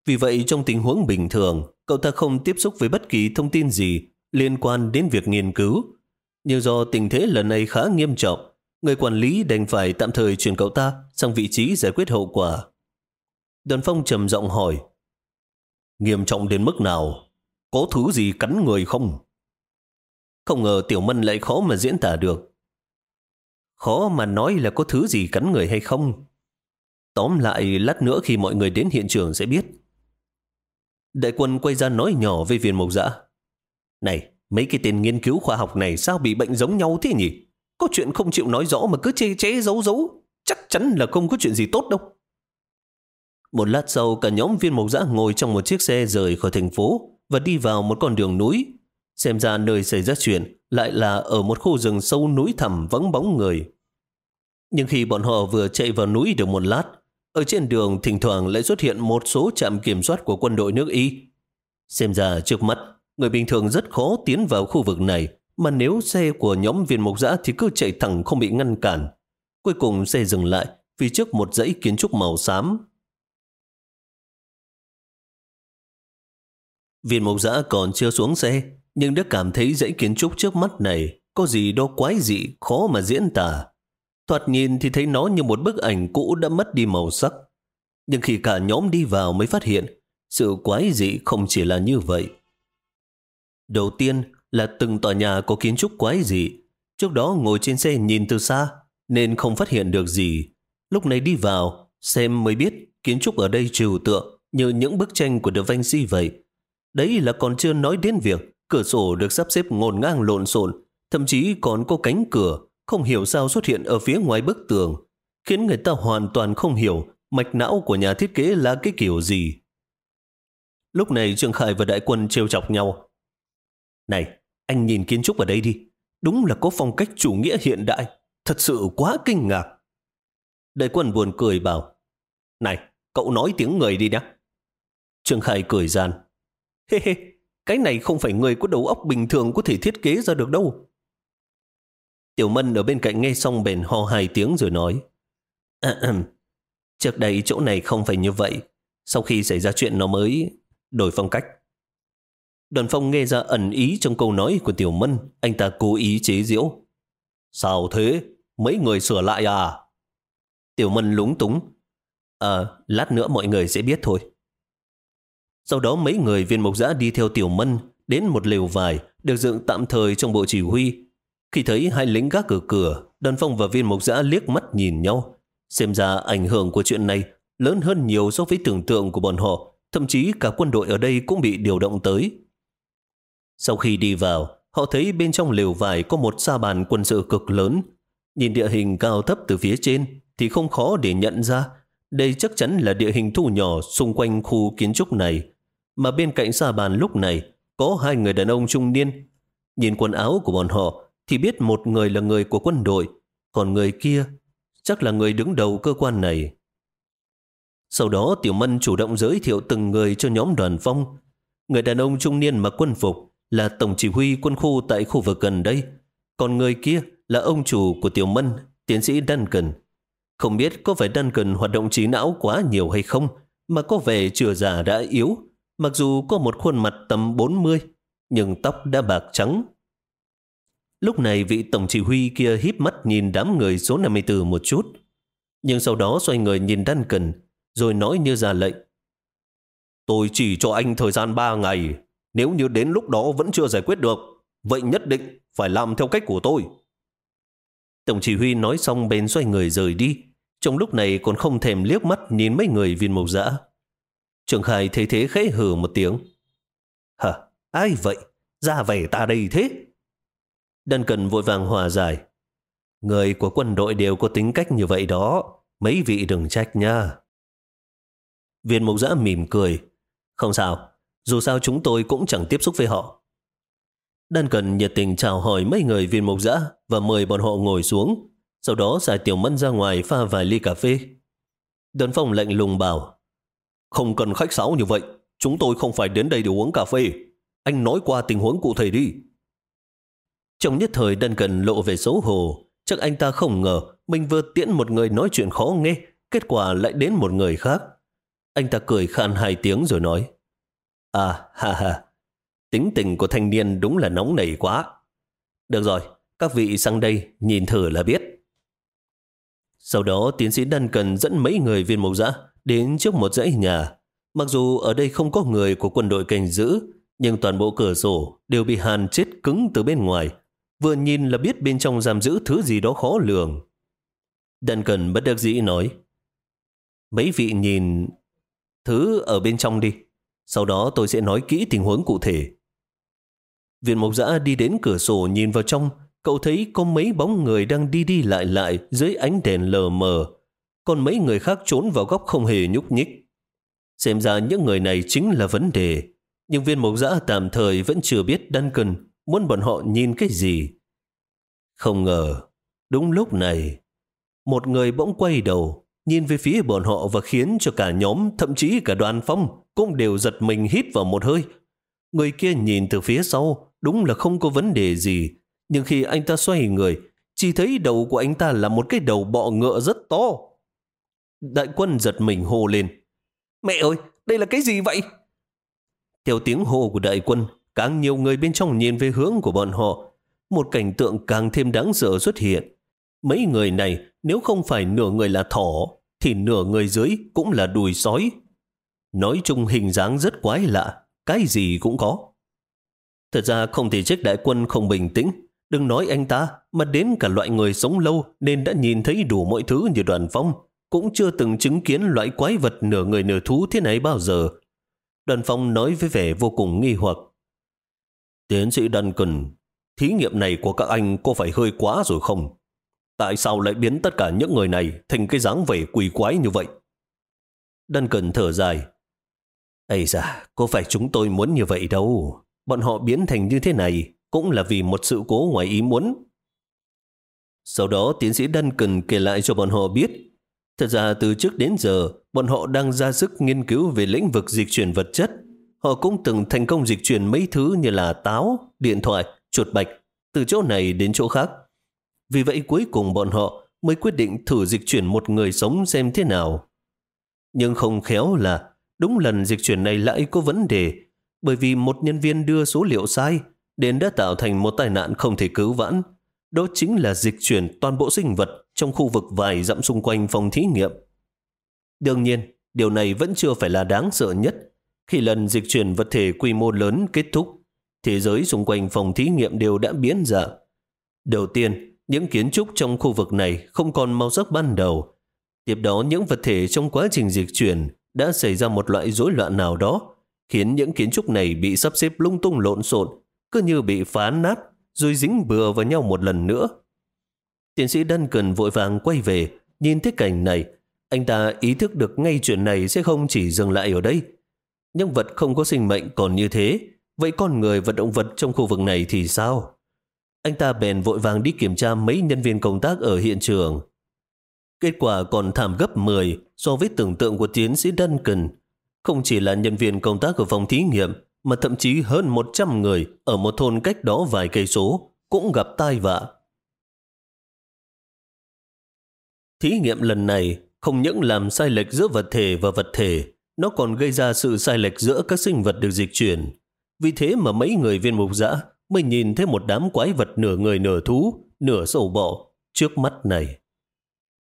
Vì vậy trong tình huống bình thường, cậu ta không tiếp xúc với bất kỳ thông tin gì liên quan đến việc nghiên cứu. Nhưng do tình thế lần này khá nghiêm trọng, người quản lý đành phải tạm thời chuyển cậu ta sang vị trí giải quyết hậu quả. Đoàn phong trầm giọng hỏi, Nghiêm trọng đến mức nào? Có thứ gì cắn người không? Không ngờ Tiểu Mân lại khó mà diễn tả được. Khó mà nói là có thứ gì cắn người hay không. Tóm lại, lát nữa khi mọi người đến hiện trường sẽ biết. Đại quân quay ra nói nhỏ với viên mộc dã. Này, mấy cái tên nghiên cứu khoa học này sao bị bệnh giống nhau thế nhỉ? Có chuyện không chịu nói rõ mà cứ chê chế giấu giấu. Chắc chắn là không có chuyện gì tốt đâu. Một lát sau, cả nhóm viên mộc dã ngồi trong một chiếc xe rời khỏi thành phố và đi vào một con đường núi. Xem ra nơi xảy ra chuyện lại là ở một khu rừng sâu núi thẳm vắng bóng người. Nhưng khi bọn họ vừa chạy vào núi được một lát, ở trên đường thỉnh thoảng lại xuất hiện một số trạm kiểm soát của quân đội nước Y. Xem ra trước mắt, người bình thường rất khó tiến vào khu vực này, mà nếu xe của nhóm viên mộc dã thì cứ chạy thẳng không bị ngăn cản. Cuối cùng xe dừng lại vì trước một dãy kiến trúc màu xám Viên mộc giã còn chưa xuống xe, nhưng đã cảm thấy dãy kiến trúc trước mắt này có gì đó quái dị, khó mà diễn tả. Thoạt nhìn thì thấy nó như một bức ảnh cũ đã mất đi màu sắc. Nhưng khi cả nhóm đi vào mới phát hiện, sự quái dị không chỉ là như vậy. Đầu tiên là từng tòa nhà có kiến trúc quái dị. Trước đó ngồi trên xe nhìn từ xa, nên không phát hiện được gì. Lúc này đi vào, xem mới biết kiến trúc ở đây trừu tượng như những bức tranh của Da Vinci vậy. Đấy là còn chưa nói đến việc cửa sổ được sắp xếp ngổn ngang lộn xộn, thậm chí còn có cánh cửa không hiểu sao xuất hiện ở phía ngoài bức tường, khiến người ta hoàn toàn không hiểu mạch não của nhà thiết kế là cái kiểu gì. Lúc này Trương Khải và Đại Quân trêu chọc nhau. Này, anh nhìn kiến trúc ở đây đi. Đúng là có phong cách chủ nghĩa hiện đại. Thật sự quá kinh ngạc. Đại Quân buồn cười bảo. Này, cậu nói tiếng người đi nhé. Trương Khải cười gian. Hê hê, cái này không phải người có đầu óc bình thường có thể thiết kế ra được đâu. Tiểu Mân ở bên cạnh nghe xong bền ho hai tiếng rồi nói. À, trước đây chỗ này không phải như vậy. Sau khi xảy ra chuyện nó mới đổi phong cách. Đoàn phong nghe ra ẩn ý trong câu nói của Tiểu Mân, anh ta cố ý chế giễu. Sao thế? Mấy người sửa lại à? Tiểu Mân lúng túng. Ờ, lát nữa mọi người sẽ biết thôi. Sau đó mấy người viên mộc giã đi theo Tiểu Mân đến một lều vải được dựng tạm thời trong bộ chỉ huy. Khi thấy hai lính gác cửa cửa, đoàn phong và viên mộc giã liếc mắt nhìn nhau. Xem ra ảnh hưởng của chuyện này lớn hơn nhiều so với tưởng tượng của bọn họ thậm chí cả quân đội ở đây cũng bị điều động tới. Sau khi đi vào, họ thấy bên trong lều vải có một sa bàn quân sự cực lớn. Nhìn địa hình cao thấp từ phía trên thì không khó để nhận ra đây chắc chắn là địa hình thu nhỏ xung quanh khu kiến trúc này. Mà bên cạnh xa bàn lúc này có hai người đàn ông trung niên. Nhìn quần áo của bọn họ thì biết một người là người của quân đội, còn người kia chắc là người đứng đầu cơ quan này. Sau đó Tiểu Mân chủ động giới thiệu từng người cho nhóm đoàn phong. Người đàn ông trung niên mặc quân phục là tổng chỉ huy quân khu tại khu vực gần đây. Còn người kia là ông chủ của Tiểu Mân, tiến sĩ Duncan. Không biết có phải Duncan hoạt động trí não quá nhiều hay không, mà có vẻ chừa già đã yếu. Mặc dù có một khuôn mặt tầm 40, nhưng tóc đã bạc trắng. Lúc này vị tổng chỉ huy kia híp mắt nhìn đám người số 54 một chút. Nhưng sau đó xoay người nhìn Duncan, rồi nói như ra lệnh. Tôi chỉ cho anh thời gian 3 ngày, nếu như đến lúc đó vẫn chưa giải quyết được, vậy nhất định phải làm theo cách của tôi. Tổng chỉ huy nói xong bên xoay người rời đi, trong lúc này còn không thèm liếc mắt nhìn mấy người viên mộc dã. Trường Khai thấy thế khẽ hừ một tiếng. Hả, ai vậy? Ra vẻ ta đây thế? Đân Cần vội vàng hòa giải. Người của quân đội đều có tính cách như vậy đó, mấy vị đừng trách nha. Viên mục giã mỉm cười. Không sao, dù sao chúng tôi cũng chẳng tiếp xúc với họ. Đan Cần nhiệt tình chào hỏi mấy người viên mục giã và mời bọn họ ngồi xuống. Sau đó xài tiểu mân ra ngoài pha vài ly cà phê. Đơn phong lạnh lùng bảo không cần khách sáo như vậy. Chúng tôi không phải đến đây để uống cà phê. Anh nói qua tình huống cụ thể đi. Trong nhất thời Duncan Cần lộ về xấu hổ. Chắc anh ta không ngờ mình vừa tiễn một người nói chuyện khó nghe. Kết quả lại đến một người khác. Anh ta cười khan hai tiếng rồi nói. À, ha ha, tính tình của thanh niên đúng là nóng nảy quá. Được rồi, các vị sang đây nhìn thử là biết. Sau đó tiến sĩ Đan Cần dẫn mấy người viên mộc giã đến trước một dãy nhà. Mặc dù ở đây không có người của quân đội canh giữ, nhưng toàn bộ cửa sổ đều bị hàn chết cứng từ bên ngoài. Vừa nhìn là biết bên trong giam giữ thứ gì đó khó lường. Duncan bất đắc dĩ nói, Mấy vị nhìn thứ ở bên trong đi. Sau đó tôi sẽ nói kỹ tình huống cụ thể. Viện Mộc Giã đi đến cửa sổ nhìn vào trong, cậu thấy có mấy bóng người đang đi đi lại lại dưới ánh đèn lờ mờ, còn mấy người khác trốn vào góc không hề nhúc nhích. Xem ra những người này chính là vấn đề, nhưng viên mộc giã tạm thời vẫn chưa biết Duncan muốn bọn họ nhìn cái gì. Không ngờ, đúng lúc này, một người bỗng quay đầu, nhìn về phía bọn họ và khiến cho cả nhóm, thậm chí cả đoàn phong, cũng đều giật mình hít vào một hơi. Người kia nhìn từ phía sau, đúng là không có vấn đề gì. Nhưng khi anh ta xoay người, chỉ thấy đầu của anh ta là một cái đầu bọ ngựa rất to. Đại quân giật mình hô lên. Mẹ ơi, đây là cái gì vậy? Theo tiếng hô của đại quân, càng nhiều người bên trong nhìn về hướng của bọn họ. Một cảnh tượng càng thêm đáng sợ xuất hiện. Mấy người này nếu không phải nửa người là thỏ, thì nửa người dưới cũng là đùi sói. Nói chung hình dáng rất quái lạ, cái gì cũng có. Thật ra không thể trách đại quân không bình tĩnh. Đừng nói anh ta, mà đến cả loại người sống lâu nên đã nhìn thấy đủ mọi thứ như đoàn phong. Cũng chưa từng chứng kiến loại quái vật nửa người nửa thú thế này bao giờ. Đoàn phong nói với vẻ vô cùng nghi hoặc. Tiến sĩ Duncan, thí nghiệm này của các anh có phải hơi quá rồi không? Tại sao lại biến tất cả những người này thành cái dáng vẻ quỷ quái như vậy? Duncan thở dài. Ây da, có phải chúng tôi muốn như vậy đâu. Bọn họ biến thành như thế này cũng là vì một sự cố ngoài ý muốn. Sau đó tiến sĩ Duncan kể lại cho bọn họ biết Thật ra từ trước đến giờ, bọn họ đang ra sức nghiên cứu về lĩnh vực dịch chuyển vật chất. Họ cũng từng thành công dịch chuyển mấy thứ như là táo, điện thoại, chuột bạch, từ chỗ này đến chỗ khác. Vì vậy cuối cùng bọn họ mới quyết định thử dịch chuyển một người sống xem thế nào. Nhưng không khéo là đúng lần dịch chuyển này lại có vấn đề, bởi vì một nhân viên đưa số liệu sai, đến đã tạo thành một tai nạn không thể cứu vãn. Đó chính là dịch chuyển toàn bộ sinh vật trong khu vực vài dặm xung quanh phòng thí nghiệm. Đương nhiên, điều này vẫn chưa phải là đáng sợ nhất. Khi lần dịch chuyển vật thể quy mô lớn kết thúc, thế giới xung quanh phòng thí nghiệm đều đã biến dạng. Đầu tiên, những kiến trúc trong khu vực này không còn màu sắc ban đầu. Tiếp đó, những vật thể trong quá trình dịch chuyển đã xảy ra một loại rối loạn nào đó, khiến những kiến trúc này bị sắp xếp lung tung lộn xộn, cứ như bị phá nát, rồi dính bừa vào nhau một lần nữa. Tiến sĩ Duncan vội vàng quay về, nhìn thấy cảnh này, anh ta ý thức được ngay chuyện này sẽ không chỉ dừng lại ở đây. Nhân vật không có sinh mệnh còn như thế, vậy con người và động vật trong khu vực này thì sao? Anh ta bèn vội vàng đi kiểm tra mấy nhân viên công tác ở hiện trường. Kết quả còn thảm gấp 10 so với tưởng tượng của tiến sĩ Duncan. Không chỉ là nhân viên công tác ở phòng thí nghiệm, mà thậm chí hơn 100 người ở một thôn cách đó vài cây số cũng gặp tai vạ. Thí nghiệm lần này không những làm sai lệch giữa vật thể và vật thể, nó còn gây ra sự sai lệch giữa các sinh vật được dịch chuyển. Vì thế mà mấy người viên mục giã mới nhìn thấy một đám quái vật nửa người nửa thú, nửa sầu bọ trước mắt này.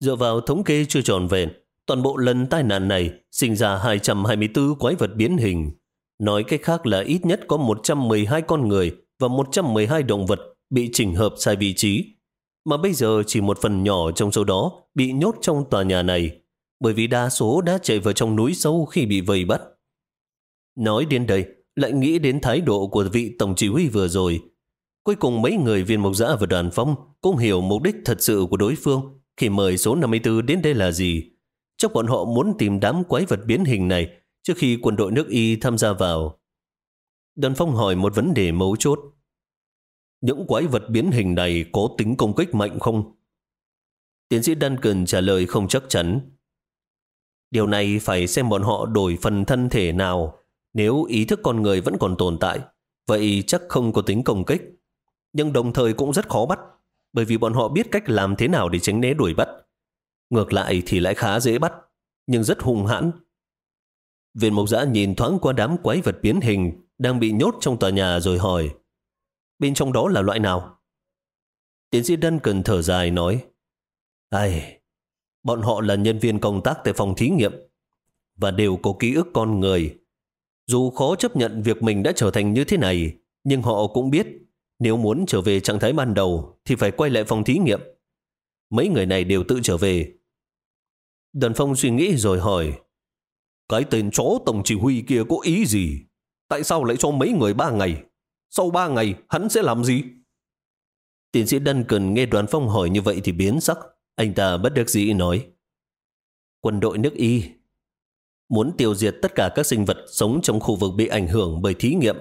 Dựa vào thống kê chưa tròn vẹn, toàn bộ lần tai nạn này sinh ra 224 quái vật biến hình. Nói cách khác là ít nhất có 112 con người và 112 động vật bị chỉnh hợp sai vị trí mà bây giờ chỉ một phần nhỏ trong số đó bị nhốt trong tòa nhà này, bởi vì đa số đã chạy vào trong núi sâu khi bị vây bắt. Nói đến đây, lại nghĩ đến thái độ của vị tổng chỉ huy vừa rồi. Cuối cùng mấy người viên mộc giã và đoàn phong cũng hiểu mục đích thật sự của đối phương khi mời số 54 đến đây là gì. Chắc bọn họ muốn tìm đám quái vật biến hình này trước khi quân đội nước Y tham gia vào. Đoàn phong hỏi một vấn đề mấu chốt. Những quái vật biến hình này có tính công kích mạnh không? Tiến sĩ Duncan trả lời không chắc chắn. Điều này phải xem bọn họ đổi phần thân thể nào. Nếu ý thức con người vẫn còn tồn tại, vậy chắc không có tính công kích. Nhưng đồng thời cũng rất khó bắt, bởi vì bọn họ biết cách làm thế nào để tránh né đuổi bắt. Ngược lại thì lại khá dễ bắt, nhưng rất hung hãn. Viên mộc giã nhìn thoáng qua đám quái vật biến hình đang bị nhốt trong tòa nhà rồi hỏi Bên trong đó là loại nào? Tiến sĩ Duncan thở dài nói, Ai, bọn họ là nhân viên công tác tại phòng thí nghiệm và đều có ký ức con người. Dù khó chấp nhận việc mình đã trở thành như thế này, nhưng họ cũng biết nếu muốn trở về trạng thái ban đầu thì phải quay lại phòng thí nghiệm. Mấy người này đều tự trở về. Đoàn phong suy nghĩ rồi hỏi, cái tên chó tổng chỉ huy kia có ý gì? Tại sao lại cho mấy người ba ngày? Sau ba ngày, hắn sẽ làm gì? Tiến sĩ Duncan nghe đoàn phong hỏi như vậy thì biến sắc. Anh ta bất đắc dĩ nói. Quân đội nước Y muốn tiêu diệt tất cả các sinh vật sống trong khu vực bị ảnh hưởng bởi thí nghiệm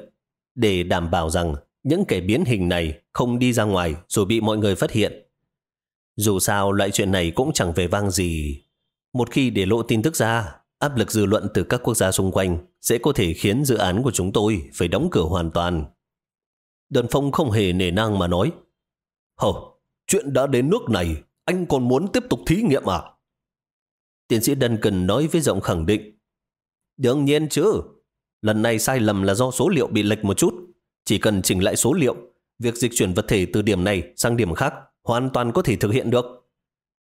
để đảm bảo rằng những kẻ biến hình này không đi ra ngoài rồi bị mọi người phát hiện. Dù sao loại chuyện này cũng chẳng về vang gì. Một khi để lộ tin tức ra, áp lực dư luận từ các quốc gia xung quanh sẽ có thể khiến dự án của chúng tôi phải đóng cửa hoàn toàn. Đơn Phong không hề nể nang mà nói. Hờ, chuyện đã đến nước này, anh còn muốn tiếp tục thí nghiệm à? Tiến sĩ Duncan nói với giọng khẳng định. Đương nhiên chứ. Lần này sai lầm là do số liệu bị lệch một chút. Chỉ cần chỉnh lại số liệu, việc dịch chuyển vật thể từ điểm này sang điểm khác hoàn toàn có thể thực hiện được.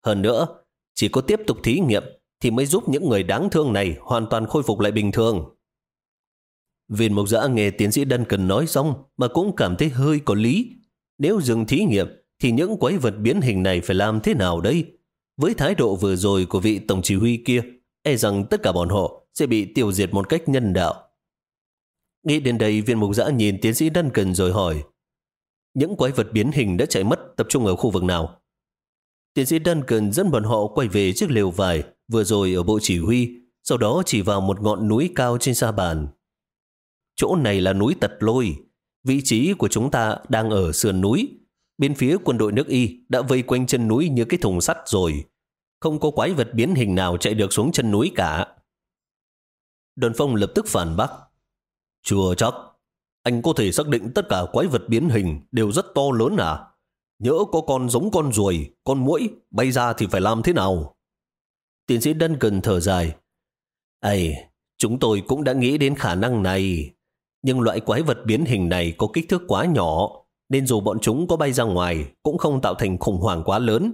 Hơn nữa, chỉ có tiếp tục thí nghiệm thì mới giúp những người đáng thương này hoàn toàn khôi phục lại bình thường. Viên Mục giã nghe tiến sĩ Duncan nói xong mà cũng cảm thấy hơi có lý. Nếu dừng thí nghiệm thì những quái vật biến hình này phải làm thế nào đây? Với thái độ vừa rồi của vị tổng chỉ huy kia, e rằng tất cả bọn họ sẽ bị tiêu diệt một cách nhân đạo. Nghĩ đến đây viên mục giã nhìn tiến sĩ Duncan rồi hỏi những quái vật biến hình đã chạy mất tập trung ở khu vực nào? Tiến sĩ Duncan dẫn bọn họ quay về chiếc lều vải vừa rồi ở bộ chỉ huy sau đó chỉ vào một ngọn núi cao trên sa bàn. Chỗ này là núi Tật Lôi, vị trí của chúng ta đang ở sườn núi. Bên phía quân đội nước Y đã vây quanh chân núi như cái thùng sắt rồi. Không có quái vật biến hình nào chạy được xuống chân núi cả. Đoàn phong lập tức phản bác. Chưa chắc. Anh có thể xác định tất cả quái vật biến hình đều rất to lớn à? nhỡ có con giống con ruồi, con muỗi bay ra thì phải làm thế nào? Tiến sĩ Duncan thở dài. Ây, chúng tôi cũng đã nghĩ đến khả năng này. Nhưng loại quái vật biến hình này có kích thước quá nhỏ, nên dù bọn chúng có bay ra ngoài cũng không tạo thành khủng hoảng quá lớn.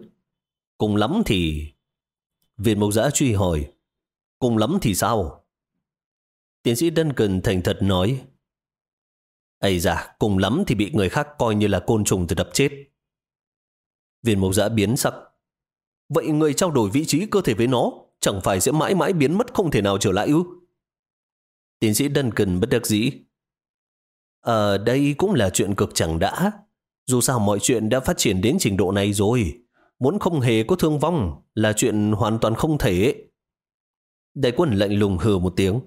Cùng lắm thì... Viên mộc giã truy hỏi. Cùng lắm thì sao? Tiến sĩ Duncan thành thật nói. Ây da, cùng lắm thì bị người khác coi như là côn trùng từ đập chết. Viên mộc giã biến sắc. Vậy người trao đổi vị trí cơ thể với nó chẳng phải sẽ mãi mãi biến mất không thể nào trở lại ư? Tiến sĩ Duncan bất đắc dĩ. Ở đây cũng là chuyện cực chẳng đã. Dù sao mọi chuyện đã phát triển đến trình độ này rồi. Muốn không hề có thương vong là chuyện hoàn toàn không thể. Đại quân lạnh lùng hừ một tiếng.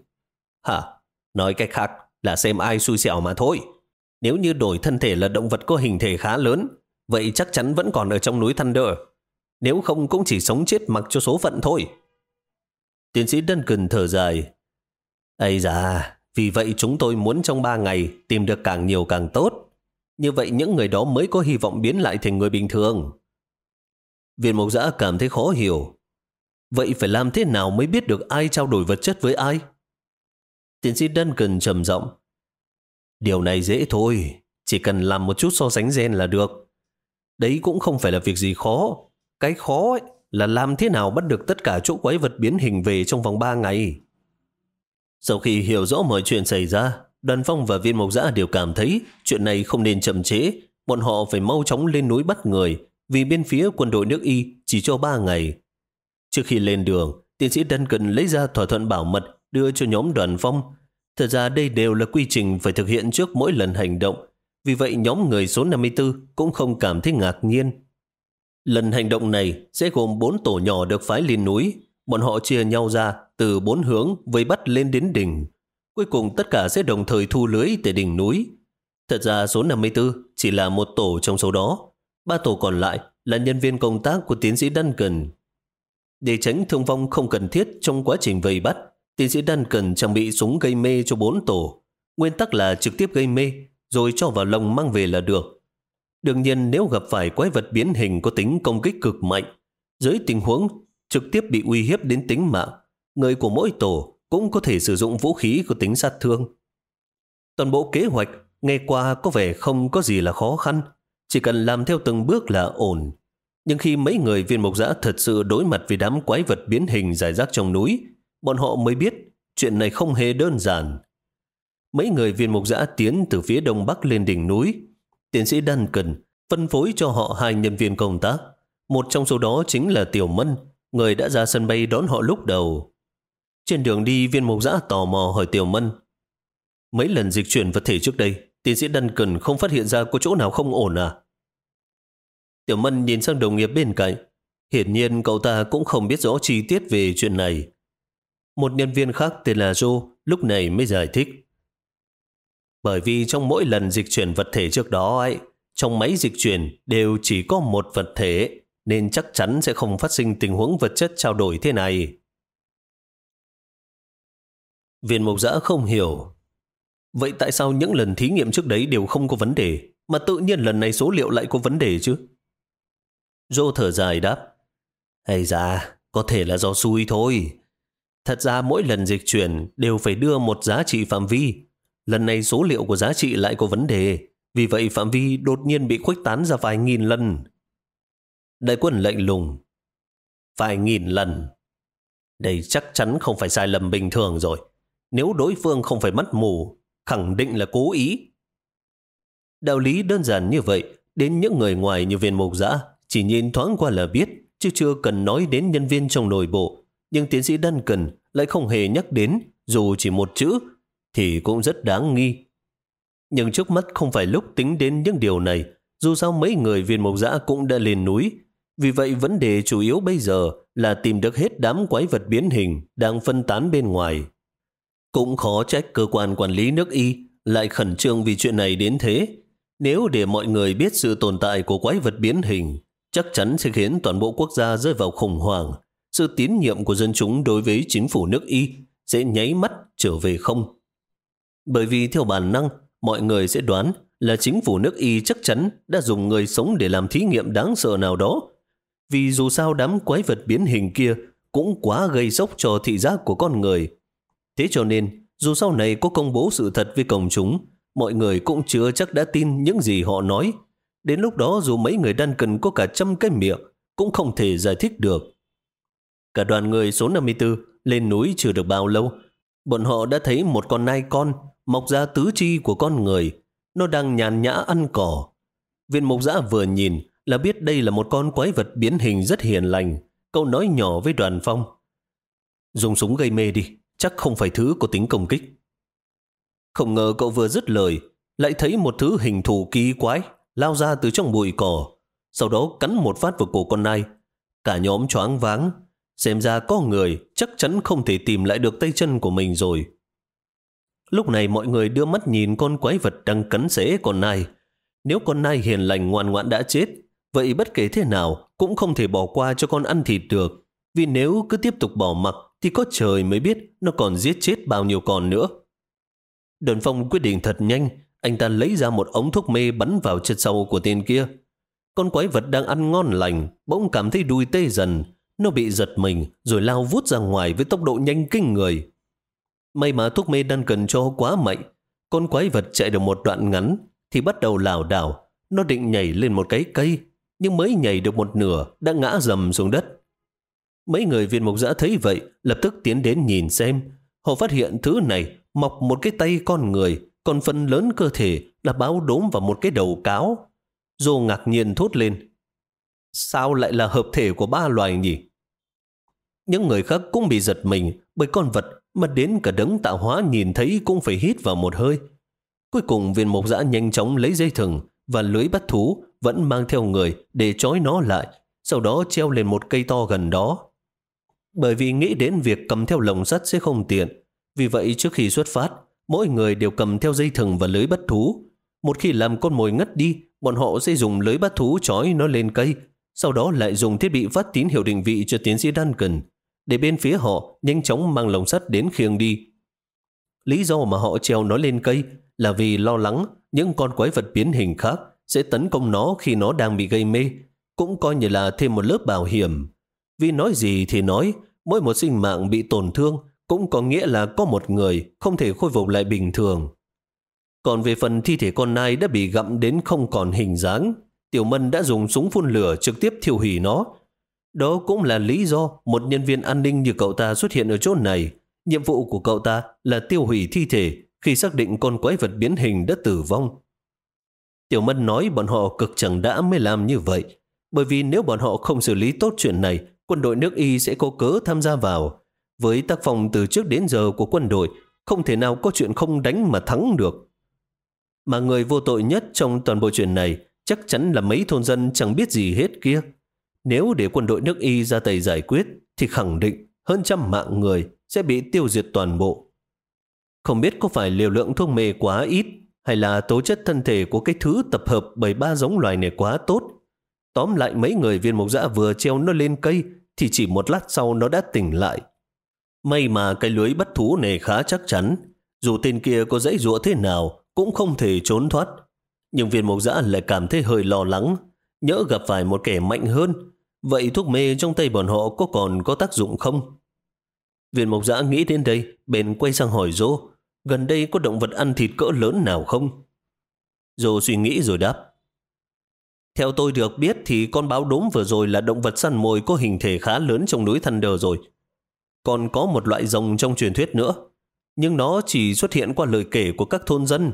Hả? Nói cách khác là xem ai xui xẻo mà thôi. Nếu như đổi thân thể là động vật có hình thể khá lớn, vậy chắc chắn vẫn còn ở trong núi Thunder. Nếu không cũng chỉ sống chết mặc cho số phận thôi. Tiến sĩ Duncan thở dài. Ây da, vì vậy chúng tôi muốn trong ba ngày tìm được càng nhiều càng tốt. Như vậy những người đó mới có hy vọng biến lại thành người bình thường. Viện mộc giã cảm thấy khó hiểu. Vậy phải làm thế nào mới biết được ai trao đổi vật chất với ai? Tiến sĩ Duncan trầm giọng. Điều này dễ thôi, chỉ cần làm một chút so sánh gen là được. Đấy cũng không phải là việc gì khó. Cái khó ấy là làm thế nào bắt được tất cả chỗ quái vật biến hình về trong vòng 3 ngày. Sau khi hiểu rõ mọi chuyện xảy ra, đoàn phong và viên mộc giã đều cảm thấy chuyện này không nên chậm chế, bọn họ phải mau chóng lên núi bắt người, vì bên phía quân đội nước Y chỉ cho 3 ngày. Trước khi lên đường, tiến sĩ Duncan lấy ra thỏa thuận bảo mật đưa cho nhóm đoàn phong. Thật ra đây đều là quy trình phải thực hiện trước mỗi lần hành động, vì vậy nhóm người số 54 cũng không cảm thấy ngạc nhiên. Lần hành động này sẽ gồm 4 tổ nhỏ được phái lên núi, bọn họ chia nhau ra từ bốn hướng vây bắt lên đến đỉnh. Cuối cùng tất cả sẽ đồng thời thu lưới tại đỉnh núi. Thật ra số 54 chỉ là một tổ trong số đó. Ba tổ còn lại là nhân viên công tác của tiến sĩ Duncan. Để tránh thương vong không cần thiết trong quá trình vây bắt, tiến sĩ Duncan trang bị súng gây mê cho bốn tổ. Nguyên tắc là trực tiếp gây mê, rồi cho vào lồng mang về là được. Đương nhiên nếu gặp phải quái vật biến hình có tính công kích cực mạnh, dưới tình huống trực tiếp bị uy hiếp đến tính mạng, người của mỗi tổ cũng có thể sử dụng vũ khí có tính sát thương. Toàn bộ kế hoạch nghe qua có vẻ không có gì là khó khăn, chỉ cần làm theo từng bước là ổn. Nhưng khi mấy người viên mộc giã thật sự đối mặt với đám quái vật biến hình giải rác trong núi, bọn họ mới biết chuyện này không hề đơn giản. Mấy người viên mộc giã tiến từ phía đông bắc lên đỉnh núi. Tiến sĩ Duncan phân phối cho họ hai nhân viên công tác. Một trong số đó chính là Tiểu Mân, người đã ra sân bay đón họ lúc đầu. Trên đường đi, viên mục giã tò mò hỏi Tiểu Mân. Mấy lần dịch chuyển vật thể trước đây, tiến sĩ Duncan không phát hiện ra có chỗ nào không ổn à? Tiểu Mân nhìn sang đồng nghiệp bên cạnh. Hiển nhiên cậu ta cũng không biết rõ chi tiết về chuyện này. Một nhân viên khác tên là Joe lúc này mới giải thích. Bởi vì trong mỗi lần dịch chuyển vật thể trước đó ấy, trong máy dịch chuyển đều chỉ có một vật thể, nên chắc chắn sẽ không phát sinh tình huống vật chất trao đổi thế này. Viên mục giã không hiểu. Vậy tại sao những lần thí nghiệm trước đấy đều không có vấn đề, mà tự nhiên lần này số liệu lại có vấn đề chứ? Dô thở dài đáp. Hay ra, có thể là do xui thôi. Thật ra mỗi lần dịch chuyển đều phải đưa một giá trị phạm vi. Lần này số liệu của giá trị lại có vấn đề, vì vậy phạm vi đột nhiên bị khuếch tán ra vài nghìn lần. Đại quân lệnh lùng. Vài nghìn lần. Đây chắc chắn không phải sai lầm bình thường rồi. Nếu đối phương không phải mắt mù, khẳng định là cố ý. Đạo lý đơn giản như vậy, đến những người ngoài như viên mục giã, chỉ nhìn thoáng qua là biết, chứ chưa cần nói đến nhân viên trong nội bộ. Nhưng tiến sĩ Duncan lại không hề nhắc đến, dù chỉ một chữ, thì cũng rất đáng nghi. Nhưng trước mắt không phải lúc tính đến những điều này, dù sao mấy người viên mộc giã cũng đã lên núi, Vì vậy vấn đề chủ yếu bây giờ là tìm được hết đám quái vật biến hình đang phân tán bên ngoài. Cũng khó trách cơ quan quản lý nước Y lại khẩn trương vì chuyện này đến thế. Nếu để mọi người biết sự tồn tại của quái vật biến hình, chắc chắn sẽ khiến toàn bộ quốc gia rơi vào khủng hoảng. Sự tín nhiệm của dân chúng đối với chính phủ nước Y sẽ nháy mắt trở về không. Bởi vì theo bản năng, mọi người sẽ đoán là chính phủ nước Y chắc chắn đã dùng người sống để làm thí nghiệm đáng sợ nào đó. Vì dù sao đám quái vật biến hình kia cũng quá gây sốc cho thị giác của con người. Thế cho nên, dù sau này có công bố sự thật với công chúng, mọi người cũng chưa chắc đã tin những gì họ nói. Đến lúc đó dù mấy người đan cần có cả trăm cái miệng, cũng không thể giải thích được. Cả đoàn người số 54 lên núi chưa được bao lâu, bọn họ đã thấy một con nai con mọc ra tứ chi của con người. Nó đang nhàn nhã ăn cỏ. Viên mục giã vừa nhìn là biết đây là một con quái vật biến hình rất hiền lành. Cậu nói nhỏ với đoàn phong. Dùng súng gây mê đi, chắc không phải thứ có tính công kích. Không ngờ cậu vừa dứt lời, lại thấy một thứ hình thù kỳ quái lao ra từ trong bụi cỏ, sau đó cắn một phát vào cổ con nai. Cả nhóm choáng váng, xem ra có người chắc chắn không thể tìm lại được tay chân của mình rồi. Lúc này mọi người đưa mắt nhìn con quái vật đang cắn xé con nai. Nếu con nai hiền lành ngoan ngoãn đã chết, vậy bất kể thế nào cũng không thể bỏ qua cho con ăn thịt được. Vì nếu cứ tiếp tục bỏ mặc thì có trời mới biết nó còn giết chết bao nhiêu con nữa. Đơn Phong quyết định thật nhanh, anh ta lấy ra một ống thuốc mê bắn vào chân sau của tên kia. Con quái vật đang ăn ngon lành, bỗng cảm thấy đuôi tê dần. Nó bị giật mình rồi lao vút ra ngoài với tốc độ nhanh kinh người. May mà thuốc mê đang cần cho quá mạnh. Con quái vật chạy được một đoạn ngắn thì bắt đầu lảo đảo. Nó định nhảy lên một cái cây, nhưng mới nhảy được một nửa đã ngã dầm xuống đất. Mấy người viên mục giã thấy vậy, lập tức tiến đến nhìn xem. Họ phát hiện thứ này mọc một cái tay con người, còn phần lớn cơ thể là báo đốm vào một cái đầu cáo. Dô ngạc nhiên thốt lên. Sao lại là hợp thể của ba loài nhỉ? Những người khác cũng bị giật mình bởi con vật mà đến cả đấng tạo hóa nhìn thấy cũng phải hít vào một hơi. Cuối cùng viên mộc dã nhanh chóng lấy dây thừng và lưới bắt thú vẫn mang theo người để trói nó lại, sau đó treo lên một cây to gần đó. Bởi vì nghĩ đến việc cầm theo lồng sắt sẽ không tiện, vì vậy trước khi xuất phát, mỗi người đều cầm theo dây thừng và lưới bắt thú. Một khi làm con mồi ngất đi, bọn họ sẽ dùng lưới bắt thú trói nó lên cây, sau đó lại dùng thiết bị phát tín hiệu định vị cho tiến sĩ Duncan để bên phía họ nhanh chóng mang lồng sắt đến khiêng đi. Lý do mà họ treo nó lên cây là vì lo lắng những con quái vật biến hình khác sẽ tấn công nó khi nó đang bị gây mê, cũng coi như là thêm một lớp bảo hiểm. Vì nói gì thì nói, mỗi một sinh mạng bị tổn thương cũng có nghĩa là có một người không thể khôi phục lại bình thường. Còn về phần thi thể con nai đã bị gặm đến không còn hình dáng, Tiểu Mân đã dùng súng phun lửa trực tiếp thiêu hủy nó, đó cũng là lý do một nhân viên an ninh như cậu ta xuất hiện ở chỗ này. Nhiệm vụ của cậu ta là tiêu hủy thi thể khi xác định con quái vật biến hình đã tử vong. Tiểu Mân nói bọn họ cực chẳng đã mới làm như vậy. Bởi vì nếu bọn họ không xử lý tốt chuyện này, quân đội nước Y sẽ có cớ tham gia vào. Với tác phong từ trước đến giờ của quân đội, không thể nào có chuyện không đánh mà thắng được. Mà người vô tội nhất trong toàn bộ chuyện này chắc chắn là mấy thôn dân chẳng biết gì hết kia. Nếu để quân đội nước Y ra tay giải quyết, thì khẳng định hơn trăm mạng người sẽ bị tiêu diệt toàn bộ. Không biết có phải liều lượng thuốc mê quá ít hay là tố chất thân thể của cái thứ tập hợp bởi ba giống loài này quá tốt. Tóm lại mấy người viên mộc dã vừa treo nó lên cây thì chỉ một lát sau nó đã tỉnh lại. May mà cái lưới bắt thú này khá chắc chắn. Dù tên kia có dãy rũa thế nào cũng không thể trốn thoát. Nhưng viên mộc dã lại cảm thấy hơi lo lắng. Nhỡ gặp phải một kẻ mạnh hơn Vậy thuốc mê trong tay bọn họ có còn có tác dụng không? Viên mộc giã nghĩ đến đây, bèn quay sang hỏi Dô, gần đây có động vật ăn thịt cỡ lớn nào không? Dô suy nghĩ rồi đáp. Theo tôi được biết thì con báo đốm vừa rồi là động vật săn mồi có hình thể khá lớn trong núi Thunder rồi. Còn có một loại rồng trong truyền thuyết nữa. Nhưng nó chỉ xuất hiện qua lời kể của các thôn dân.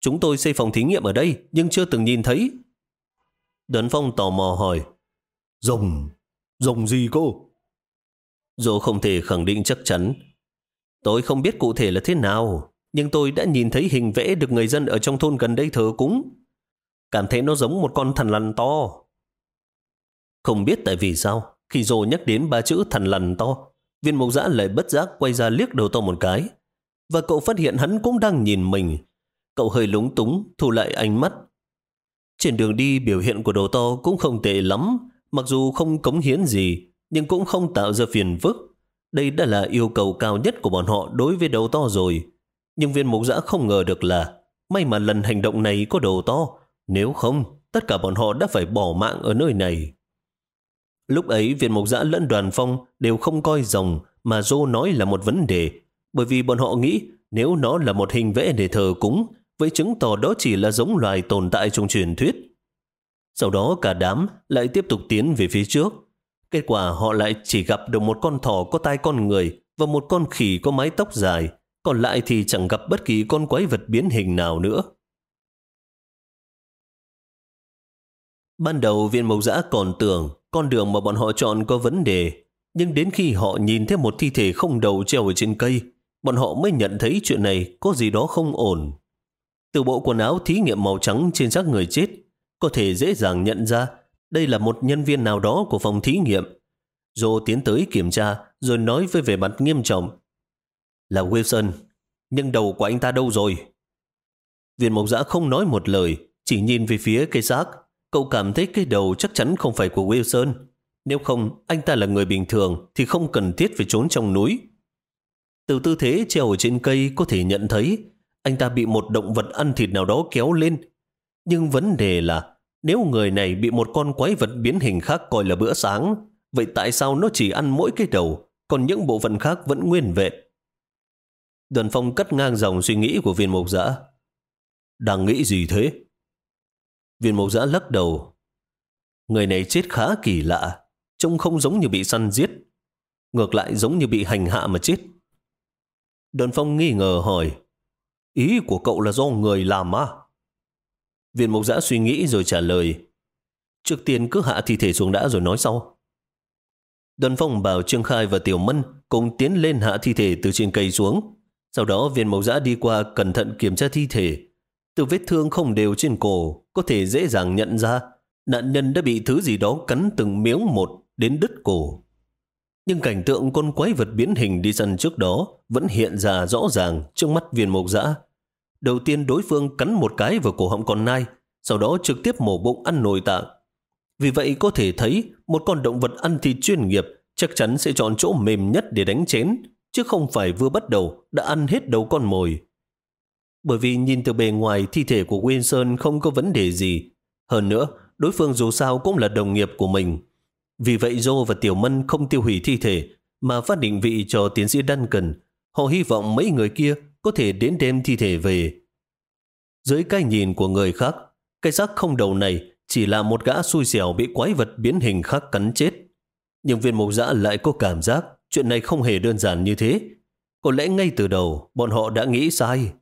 Chúng tôi xây phòng thí nghiệm ở đây nhưng chưa từng nhìn thấy. Đấn Phong tò mò hỏi. Rồng, rồng gì cô? Dù không thể khẳng định chắc chắn. Tôi không biết cụ thể là thế nào, nhưng tôi đã nhìn thấy hình vẽ được người dân ở trong thôn gần đây thờ cúng. Cảm thấy nó giống một con thần lằn to. Không biết tại vì sao, khi Dô nhắc đến ba chữ thần lằn to, viên mộc giã lại bất giác quay ra liếc đầu to một cái. Và cậu phát hiện hắn cũng đang nhìn mình. Cậu hơi lúng túng, thu lại ánh mắt. Trên đường đi biểu hiện của đầu to cũng không tệ lắm, mặc dù không cống hiến gì, nhưng cũng không tạo ra phiền phức. Đây đã là yêu cầu cao nhất của bọn họ đối với đầu to rồi. Nhưng viên mục giã không ngờ được là may mà lần hành động này có đầu to. Nếu không, tất cả bọn họ đã phải bỏ mạng ở nơi này. Lúc ấy viên mục giã lẫn đoàn phong đều không coi rồng mà Dô nói là một vấn đề. Bởi vì bọn họ nghĩ nếu nó là một hình vẽ để thờ cúng, vậy chứng tỏ đó chỉ là giống loài tồn tại trong truyền thuyết. Sau đó cả đám lại tiếp tục tiến về phía trước. Kết quả họ lại chỉ gặp được một con thỏ có tai con người và một con khỉ có mái tóc dài, còn lại thì chẳng gặp bất kỳ con quái vật biến hình nào nữa. Ban đầu viên mộc giã còn tưởng con đường mà bọn họ chọn có vấn đề, nhưng đến khi họ nhìn thấy một thi thể không đầu treo ở trên cây, bọn họ mới nhận thấy chuyện này có gì đó không ổn. Từ bộ quần áo thí nghiệm màu trắng trên xác người chết, có thể dễ dàng nhận ra đây là một nhân viên nào đó của phòng thí nghiệm. Joe tiến tới kiểm tra rồi nói với vẻ mặt nghiêm trọng. Là Wilson, nhưng đầu của anh ta đâu rồi? Viên mộc giã không nói một lời, chỉ nhìn về phía cây xác. Cậu cảm thấy cái đầu chắc chắn không phải của Wilson. Nếu không, anh ta là người bình thường thì không cần thiết phải trốn trong núi. Từ tư thế treo ở trên cây có thể nhận thấy anh ta bị một động vật ăn thịt nào đó kéo lên. Nhưng vấn đề là nếu người này bị một con quái vật biến hình khác coi là bữa sáng, vậy tại sao nó chỉ ăn mỗi cái đầu, còn những bộ phận khác vẫn nguyên vẹn? Đoàn phong cắt ngang dòng suy nghĩ của viên mộc giã. Đang nghĩ gì thế? Viên mộc giã lắc đầu. Người này chết khá kỳ lạ, trông không giống như bị săn giết. Ngược lại giống như bị hành hạ mà chết. Đoàn phong nghi ngờ hỏi. Ý của cậu là do người làm à? Viên mộc giã suy nghĩ rồi trả lời. Trước tiên cứ hạ thi thể xuống đã rồi nói sau. Đoàn phong bảo Trương Khai và Tiểu Mân cùng tiến lên hạ thi thể từ trên cây xuống. Sau đó viên mộc giã đi qua cẩn thận kiểm tra thi thể. Từ vết thương không đều trên cổ, có thể dễ dàng nhận ra nạn nhân đã bị thứ gì đó cắn từng miếng một đến đứt cổ. Nhưng cảnh tượng con quái vật biến hình đi săn trước đó vẫn hiện ra rõ ràng trước mắt viên mộc Giã. Đầu tiên đối phương cắn một cái vào cổ họng con nai, sau đó trực tiếp mổ bụng ăn nội tạng. Vì vậy có thể thấy một con động vật ăn thịt chuyên nghiệp chắc chắn sẽ chọn chỗ mềm nhất để đánh chén, chứ không phải vừa bắt đầu đã ăn hết đầu con mồi. Bởi vì nhìn từ bề ngoài thi thể của Wilson không có vấn đề gì. Hơn nữa, đối phương dù sao cũng là đồng nghiệp của mình. Vì vậy Joe và Tiểu Mân không tiêu hủy thi thể mà phát định vị cho tiến sĩ Duncan. Họ hy vọng mấy người kia có thể đến đem thi thể về. Dưới cái nhìn của người khác, cái xác không đầu này chỉ là một gã xui xẻo bị quái vật biến hình khác cắn chết. Nhưng viên mục giã lại có cảm giác chuyện này không hề đơn giản như thế. Có lẽ ngay từ đầu bọn họ đã nghĩ sai.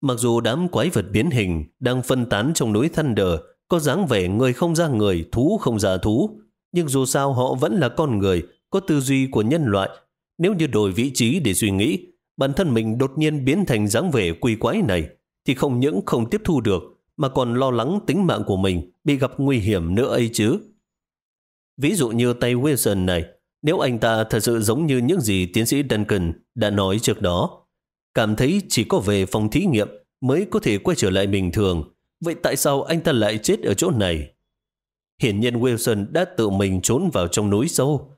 Mặc dù đám quái vật biến hình đang phân tán trong núi Thunder có dáng vẻ người không ra người, thú không ra thú, nhưng dù sao họ vẫn là con người, có tư duy của nhân loại. Nếu như đổi vị trí để suy nghĩ, bản thân mình đột nhiên biến thành dáng vẻ quỷ quái này, thì không những không tiếp thu được, mà còn lo lắng tính mạng của mình bị gặp nguy hiểm nữa ấy chứ. Ví dụ như tay Wilson này, nếu anh ta thật sự giống như những gì tiến sĩ Duncan đã nói trước đó, cảm thấy chỉ có về phòng thí nghiệm mới có thể quay trở lại bình thường, vậy tại sao anh ta lại chết ở chỗ này? Hiển nhiên Wilson đã tự mình trốn vào trong núi sâu.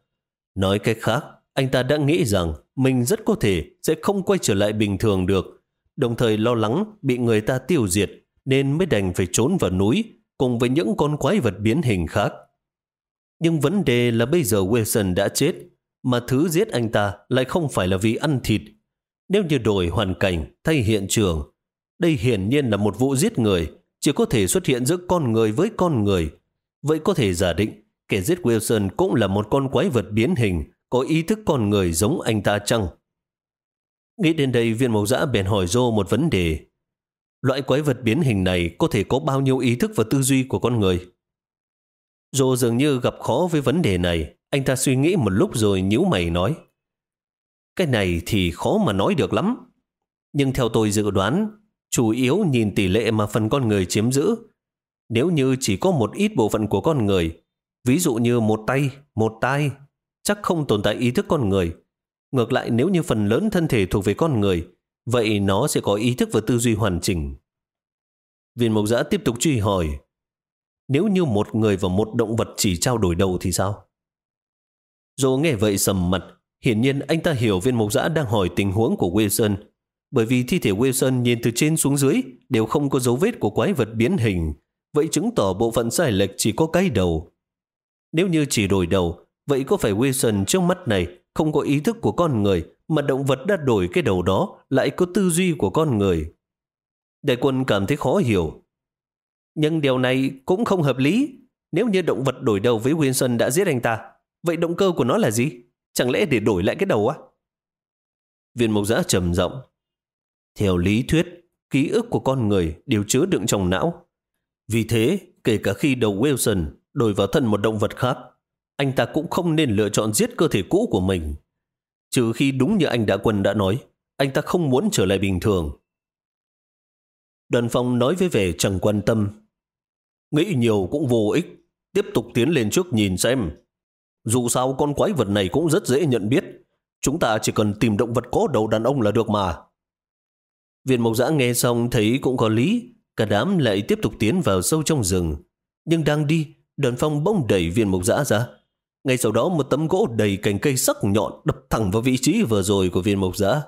Nói cách khác, anh ta đã nghĩ rằng mình rất có thể sẽ không quay trở lại bình thường được, đồng thời lo lắng bị người ta tiêu diệt nên mới đành phải trốn vào núi cùng với những con quái vật biến hình khác. Nhưng vấn đề là bây giờ Wilson đã chết, mà thứ giết anh ta lại không phải là vì ăn thịt. Nếu như đổi hoàn cảnh thay hiện trường, đây hiển nhiên là một vụ giết người, chỉ có thể xuất hiện giữa con người với con người. Vậy có thể giả định, kẻ giết Wilson cũng là một con quái vật biến hình, có ý thức con người giống anh ta chăng? Nghĩ đến đây viên mẫu giã bèn hỏi Dô một vấn đề. Loại quái vật biến hình này có thể có bao nhiêu ý thức và tư duy của con người? Dô dường như gặp khó với vấn đề này. Anh ta suy nghĩ một lúc rồi nhíu mày nói. Cái này thì khó mà nói được lắm. Nhưng theo tôi dự đoán, chủ yếu nhìn tỷ lệ mà phần con người chiếm giữ. Nếu như chỉ có một ít bộ phận của con người, Ví dụ như một tay, một tai, chắc không tồn tại ý thức con người. Ngược lại nếu như phần lớn thân thể thuộc về con người, vậy nó sẽ có ý thức và tư duy hoàn chỉnh. Viên mộc giã tiếp tục truy hỏi, nếu như một người và một động vật chỉ trao đổi đầu thì sao? Dô nghe vậy sầm mặt, hiển nhiên anh ta hiểu viên mộc giã đang hỏi tình huống của Wilson, bởi vì thi thể Wilson nhìn từ trên xuống dưới đều không có dấu vết của quái vật biến hình, vậy chứng tỏ bộ phận sai lệch chỉ có cái đầu. Nếu như chỉ đổi đầu, vậy có phải Wilson trước mắt này không có ý thức của con người mà động vật đã đổi cái đầu đó lại có tư duy của con người? Đại quân cảm thấy khó hiểu. Nhưng điều này cũng không hợp lý. Nếu như động vật đổi đầu với Wilson đã giết anh ta, vậy động cơ của nó là gì? Chẳng lẽ để đổi lại cái đầu á? Viên mộc giã trầm giọng. Theo lý thuyết, ký ức của con người đều chứa đựng trong não. Vì thế, kể cả khi đầu Wilson đổi vào thân một động vật khác, anh ta cũng không nên lựa chọn giết cơ thể cũ của mình. Trừ khi đúng như anh đã quân đã nói, anh ta không muốn trở lại bình thường. Đoàn phong nói với vẻ chẳng quan tâm. Nghĩ nhiều cũng vô ích, tiếp tục tiến lên trước nhìn xem. Dù sao con quái vật này cũng rất dễ nhận biết, chúng ta chỉ cần tìm động vật có đầu đàn ông là được mà. Viên mộc giã nghe xong thấy cũng có lý, cả đám lại tiếp tục tiến vào sâu trong rừng. Nhưng đang đi, đoàn phong bỗng đẩy viên mộc giã ra. Ngay sau đó một tấm gỗ đầy cành cây sắc nhọn đập thẳng vào vị trí vừa rồi của viên mộc giã.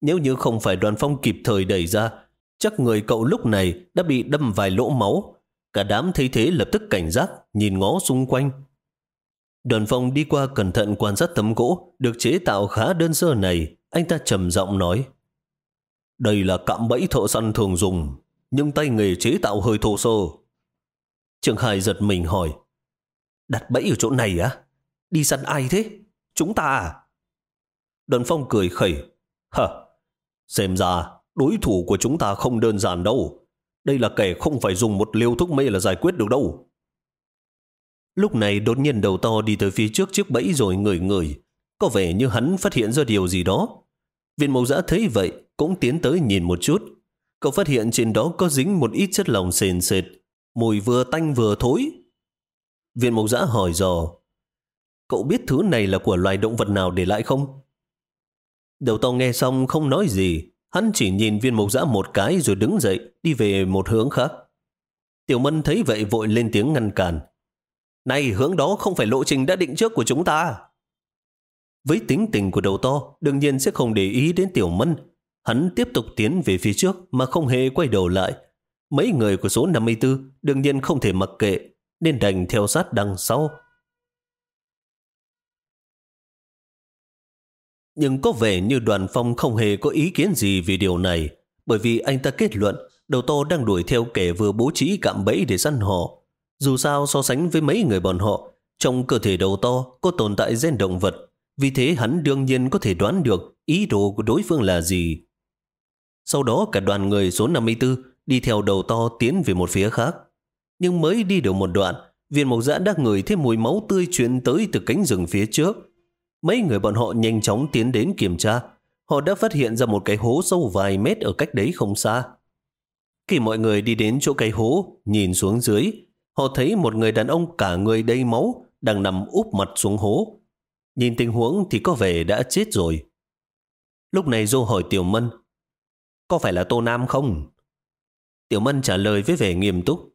Nếu như không phải đoàn phong kịp thời đẩy ra, chắc người cậu lúc này đã bị đâm vài lỗ máu. Cả đám thấy thế lập tức cảnh giác, nhìn ngó xung quanh. Đoàn phong đi qua cẩn thận quan sát tấm gỗ được chế tạo khá đơn sơ này. Anh ta trầm giọng nói. Đây là cạm bẫy thợ săn thường dùng, nhưng tay nghề chế tạo hơi thô sơ. Trường Hải giật mình hỏi. Đặt bẫy ở chỗ này á? Đi săn ai thế? Chúng ta à? Đoàn phong cười khẩy. Hờ, xem ra đối thủ của chúng ta không đơn giản đâu. Đây là kẻ không phải dùng một liều thuốc mê là giải quyết được đâu. Lúc này đột nhiên đầu to đi tới phía trước chiếc bẫy rồi ngửi ngửi. Có vẻ như hắn phát hiện ra điều gì đó. Viên mẫu giã thấy vậy, cũng tiến tới nhìn một chút. Cậu phát hiện trên đó có dính một ít chất lỏng sền sệt, mùi vừa tanh vừa thối. Viên mộc giã hỏi dò, cậu biết thứ này là của loài động vật nào để lại không? Đầu to nghe xong không nói gì, hắn chỉ nhìn viên mộc giã một cái rồi đứng dậy, đi về một hướng khác. Tiểu Mân thấy vậy vội lên tiếng ngăn cản. Này, hướng đó không phải lộ trình đã định trước của chúng ta. Với tính tình của đầu to, đương nhiên sẽ không để ý đến Tiểu Mân. Hắn tiếp tục tiến về phía trước mà không hề quay đầu lại. Mấy người của số 54 đương nhiên không thể mặc kệ, nên đành theo sát đằng sau. Nhưng có vẻ như đoàn phong không hề có ý kiến gì về điều này, bởi vì anh ta kết luận đầu to đang đuổi theo kẻ vừa bố trí cạm bẫy để săn họ. Dù sao so sánh với mấy người bọn họ, trong cơ thể đầu to có tồn tại gen động vật, vì thế hắn đương nhiên có thể đoán được ý đồ của đối phương là gì. Sau đó cả đoàn người số 54 đi theo đầu to tiến về một phía khác. Nhưng mới đi được một đoạn, viên mộc giã đã ngửi thêm mùi máu tươi truyền tới từ cánh rừng phía trước. Mấy người bọn họ nhanh chóng tiến đến kiểm tra. Họ đã phát hiện ra một cái hố sâu vài mét ở cách đấy không xa. Khi mọi người đi đến chỗ cái hố, nhìn xuống dưới, họ thấy một người đàn ông cả người đầy máu đang nằm úp mặt xuống hố. Nhìn tình huống thì có vẻ đã chết rồi. Lúc này Dô hỏi Tiểu Mân, có phải là Tô Nam không? Tiểu Mân trả lời với vẻ nghiêm túc.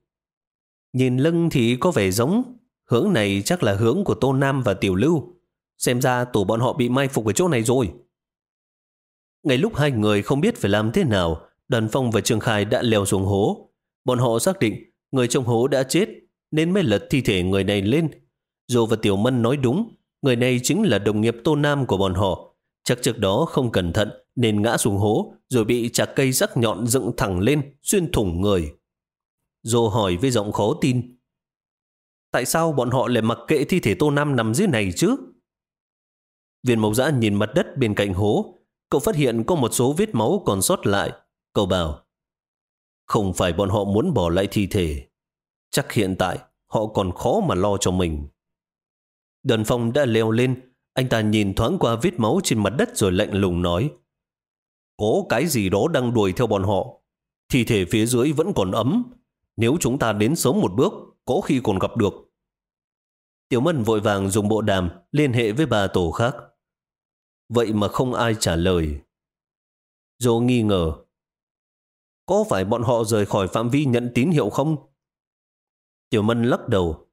Nhìn lưng thì có vẻ giống, hướng này chắc là hướng của Tô Nam và Tiểu Lưu. Xem ra tổ bọn họ bị mai phục ở chỗ này rồi. Ngay lúc hai người không biết phải làm thế nào, Đoàn Phong và trương Khai đã leo xuống hố. Bọn họ xác định người trong hố đã chết, nên mới lật thi thể người này lên. Dô và Tiểu Mân nói đúng, người này chính là đồng nghiệp Tô Nam của bọn họ. Chắc trước đó không cẩn thận nên ngã xuống hố rồi bị chặt cây sắc nhọn dựng thẳng lên xuyên thủng người. Dô hỏi với giọng khó tin. Tại sao bọn họ lại mặc kệ thi thể Tô Nam nằm dưới này chứ? Viên mộc giã nhìn mặt đất bên cạnh hố. Cậu phát hiện có một số vết máu còn sót lại. Cậu bảo, không phải bọn họ muốn bỏ lại thi thể. Chắc hiện tại họ còn khó mà lo cho mình. Đần phong đã leo lên anh ta nhìn thoáng qua vết máu trên mặt đất rồi lạnh lùng nói. Có cái gì đó đang đuổi theo bọn họ. Thi thể phía dưới vẫn còn ấm. Nếu chúng ta đến sớm một bước, có khi còn gặp được. Tiểu Mân vội vàng dùng bộ đàm liên hệ với bà tổ khác. Vậy mà không ai trả lời. Dô nghi ngờ. Có phải bọn họ rời khỏi phạm vi nhận tín hiệu không? Tiểu Mân lắc đầu.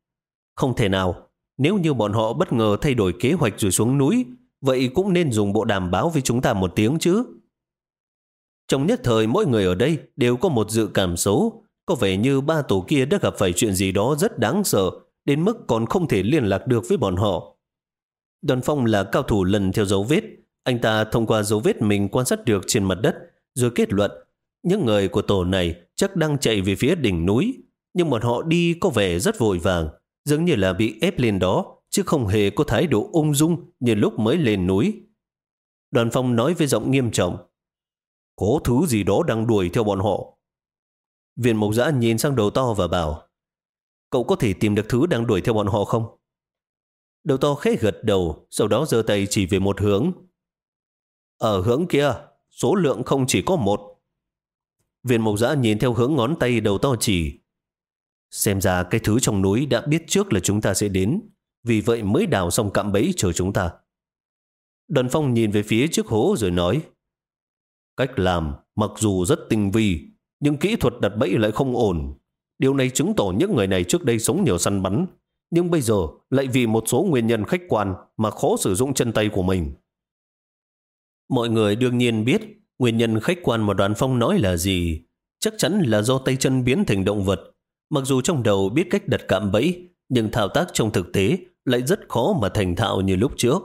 Không thể nào. Nếu như bọn họ bất ngờ thay đổi kế hoạch rồi xuống núi, vậy cũng nên dùng bộ đàm báo với chúng ta một tiếng chứ. Trong nhất thời mỗi người ở đây đều có một dự cảm xấu. Có vẻ như ba tổ kia đã gặp phải chuyện gì đó rất đáng sợ, đến mức còn không thể liên lạc được với bọn họ. Đoàn phong là cao thủ lần theo dấu vết. Anh ta thông qua dấu vết mình quan sát được trên mặt đất, rồi kết luận những người của tổ này chắc đang chạy về phía đỉnh núi, nhưng bọn họ đi có vẻ rất vội vàng, giống như là bị ép lên đó, chứ không hề có thái độ ung dung như lúc mới lên núi. Đoàn phong nói với giọng nghiêm trọng, có thứ gì đó đang đuổi theo bọn họ. Viên mộc giã nhìn sang đầu to và bảo, cậu có thể tìm được thứ đang đuổi theo bọn họ không? Đầu to khẽ gật đầu, sau đó giơ tay chỉ về một hướng. Ở hướng kia, số lượng không chỉ có một. Viên mộc giã nhìn theo hướng ngón tay đầu to chỉ. Xem ra cái thứ trong núi đã biết trước là chúng ta sẽ đến, vì vậy mới đào xong cạm bẫy chờ chúng ta. Đoàn phong nhìn về phía trước hố rồi nói, Cách làm mặc dù rất tinh vi, nhưng kỹ thuật đặt bẫy lại không ổn. Điều này chứng tỏ những người này trước đây sống nhiều săn bắn, nhưng bây giờ lại vì một số nguyên nhân khách quan mà khó sử dụng chân tay của mình. Mọi người đương nhiên biết nguyên nhân khách quan mà đoàn phong nói là gì. Chắc chắn là do tay chân biến thành động vật. Mặc dù trong đầu biết cách đặt cạm bẫy, nhưng thao tác trong thực tế lại rất khó mà thành thạo như lúc trước.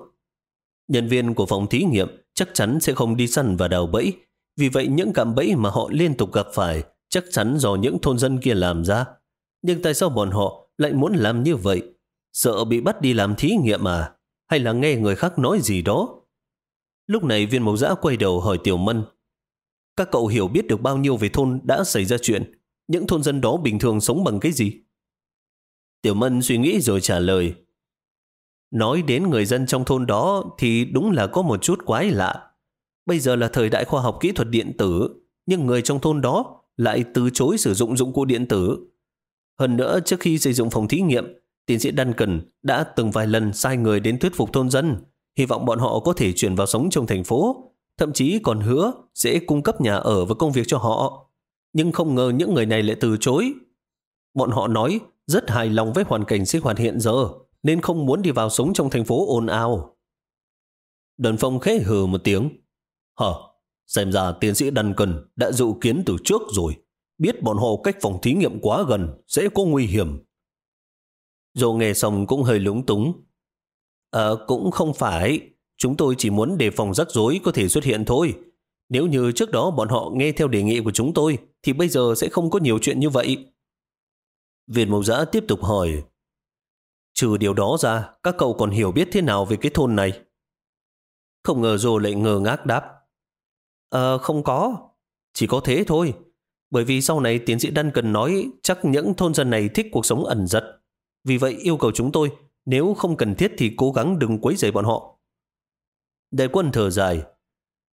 Nhân viên của phòng thí nghiệm chắc chắn sẽ không đi săn và đào bẫy. Vì vậy những cạm bẫy mà họ liên tục gặp phải chắc chắn do những thôn dân kia làm ra. Nhưng tại sao bọn họ lại muốn làm như vậy? Sợ bị bắt đi làm thí nghiệm à? Hay là nghe người khác nói gì đó? Lúc này viên mộc giã quay đầu hỏi Tiểu Mân. Các cậu hiểu biết được bao nhiêu về thôn đã xảy ra chuyện? Những thôn dân đó bình thường sống bằng cái gì? Tiểu Mân suy nghĩ rồi trả lời. Nói đến người dân trong thôn đó thì đúng là có một chút quái lạ. Bây giờ là thời đại khoa học kỹ thuật điện tử, nhưng người trong thôn đó lại từ chối sử dụng dụng cụ điện tử. Hơn nữa, trước khi xây dựng phòng thí nghiệm, tiến sĩ Duncan đã từng vài lần sai người đến thuyết phục thôn dân, hy vọng bọn họ có thể chuyển vào sống trong thành phố, thậm chí còn hứa sẽ cung cấp nhà ở và công việc cho họ. Nhưng không ngờ những người này lại từ chối. Bọn họ nói rất hài lòng với hoàn cảnh sinh hoạt hiện giờ, nên không muốn đi vào sống trong thành phố ồn ào. Đơn phong khẽ hừ một tiếng. Hờ, xem ra tiến sĩ Duncan đã dự kiến từ trước rồi. Biết bọn họ cách phòng thí nghiệm quá gần sẽ có nguy hiểm. Dô nghe xong cũng hơi lúng túng. Ờ, cũng không phải. Chúng tôi chỉ muốn đề phòng rắc rối có thể xuất hiện thôi. Nếu như trước đó bọn họ nghe theo đề nghị của chúng tôi, thì bây giờ sẽ không có nhiều chuyện như vậy. Viện mộc giã tiếp tục hỏi. Trừ điều đó ra, các cậu còn hiểu biết thế nào về cái thôn này? Không ngờ Dô lại ngờ ngác đáp. Ờ, không có. Chỉ có thế thôi. Bởi vì sau này tiến sĩ Đan cần nói chắc những thôn dân này thích cuộc sống ẩn giật. Vì vậy yêu cầu chúng tôi, nếu không cần thiết thì cố gắng đừng quấy rầy bọn họ. Đại quân thở dài.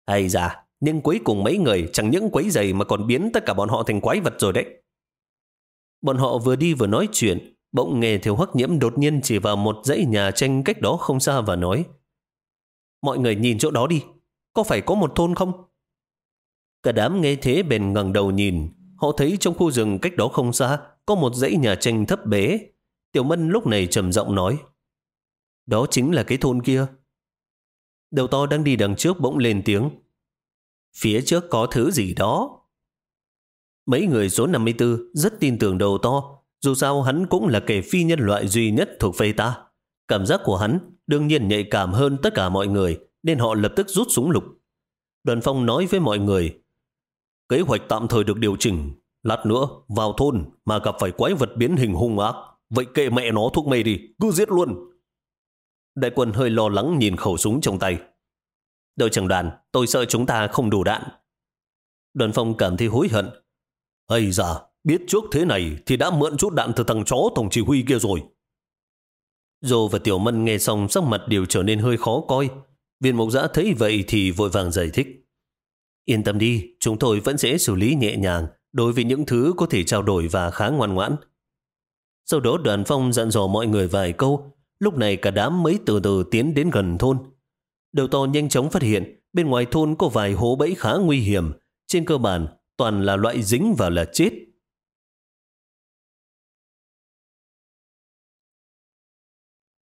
Hay da, nhưng cuối cùng mấy người chẳng những quấy rầy mà còn biến tất cả bọn họ thành quái vật rồi đấy. Bọn họ vừa đi vừa nói chuyện, bỗng nghe thiếu hắc nhiễm đột nhiên chỉ vào một dãy nhà tranh cách đó không xa và nói Mọi người nhìn chỗ đó đi, có phải có một thôn không? Cả đám nghe thế bèn ngẩng đầu nhìn, họ thấy trong khu rừng cách đó không xa có một dãy nhà tranh thấp bé. Tiểu Mân lúc này trầm giọng nói, đó chính là cái thôn kia. Đầu to đang đi đằng trước bỗng lên tiếng. Phía trước có thứ gì đó. Mấy người số 54 rất tin tưởng đầu to, dù sao hắn cũng là kẻ phi nhân loại duy nhất thuộc phê ta. Cảm giác của hắn đương nhiên nhạy cảm hơn tất cả mọi người, nên họ lập tức rút súng lục. Đoàn phong nói với mọi người, Kế hoạch tạm thời được điều chỉnh. Lát nữa, vào thôn mà gặp phải quái vật biến hình hung ác. Vậy kệ mẹ nó thuốc mê đi, cứ giết luôn. Đại quân hơi lo lắng nhìn khẩu súng trong tay. Đội trưởng đoàn, tôi sợ chúng ta không đủ đạn. Đoàn phong cảm thấy hối hận. Ây da, biết trước thế này thì đã mượn chút đạn từ thằng chó tổng chỉ huy kia rồi. Dô và Tiểu Mân nghe xong sắc mặt đều trở nên hơi khó coi. Viên mục giã thấy vậy thì vội vàng giải thích. Yên tâm đi, chúng tôi vẫn sẽ xử lý nhẹ nhàng đối với những thứ có thể trao đổi và khá ngoan ngoãn. Sau đó đoàn phong dặn dò mọi người vài câu, Lúc này cả đám mới từ từ tiến đến gần thôn. Đầu to nhanh chóng phát hiện bên ngoài thôn có vài hố bẫy khá nguy hiểm. Trên cơ bản, toàn là loại dính vào là chết.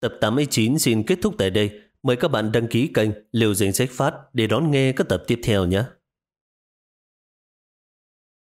Tập 89 xin kết thúc tại đây. Mời các bạn đăng ký kênh Liều Danh Sách Phát để đón nghe các tập tiếp theo nhé.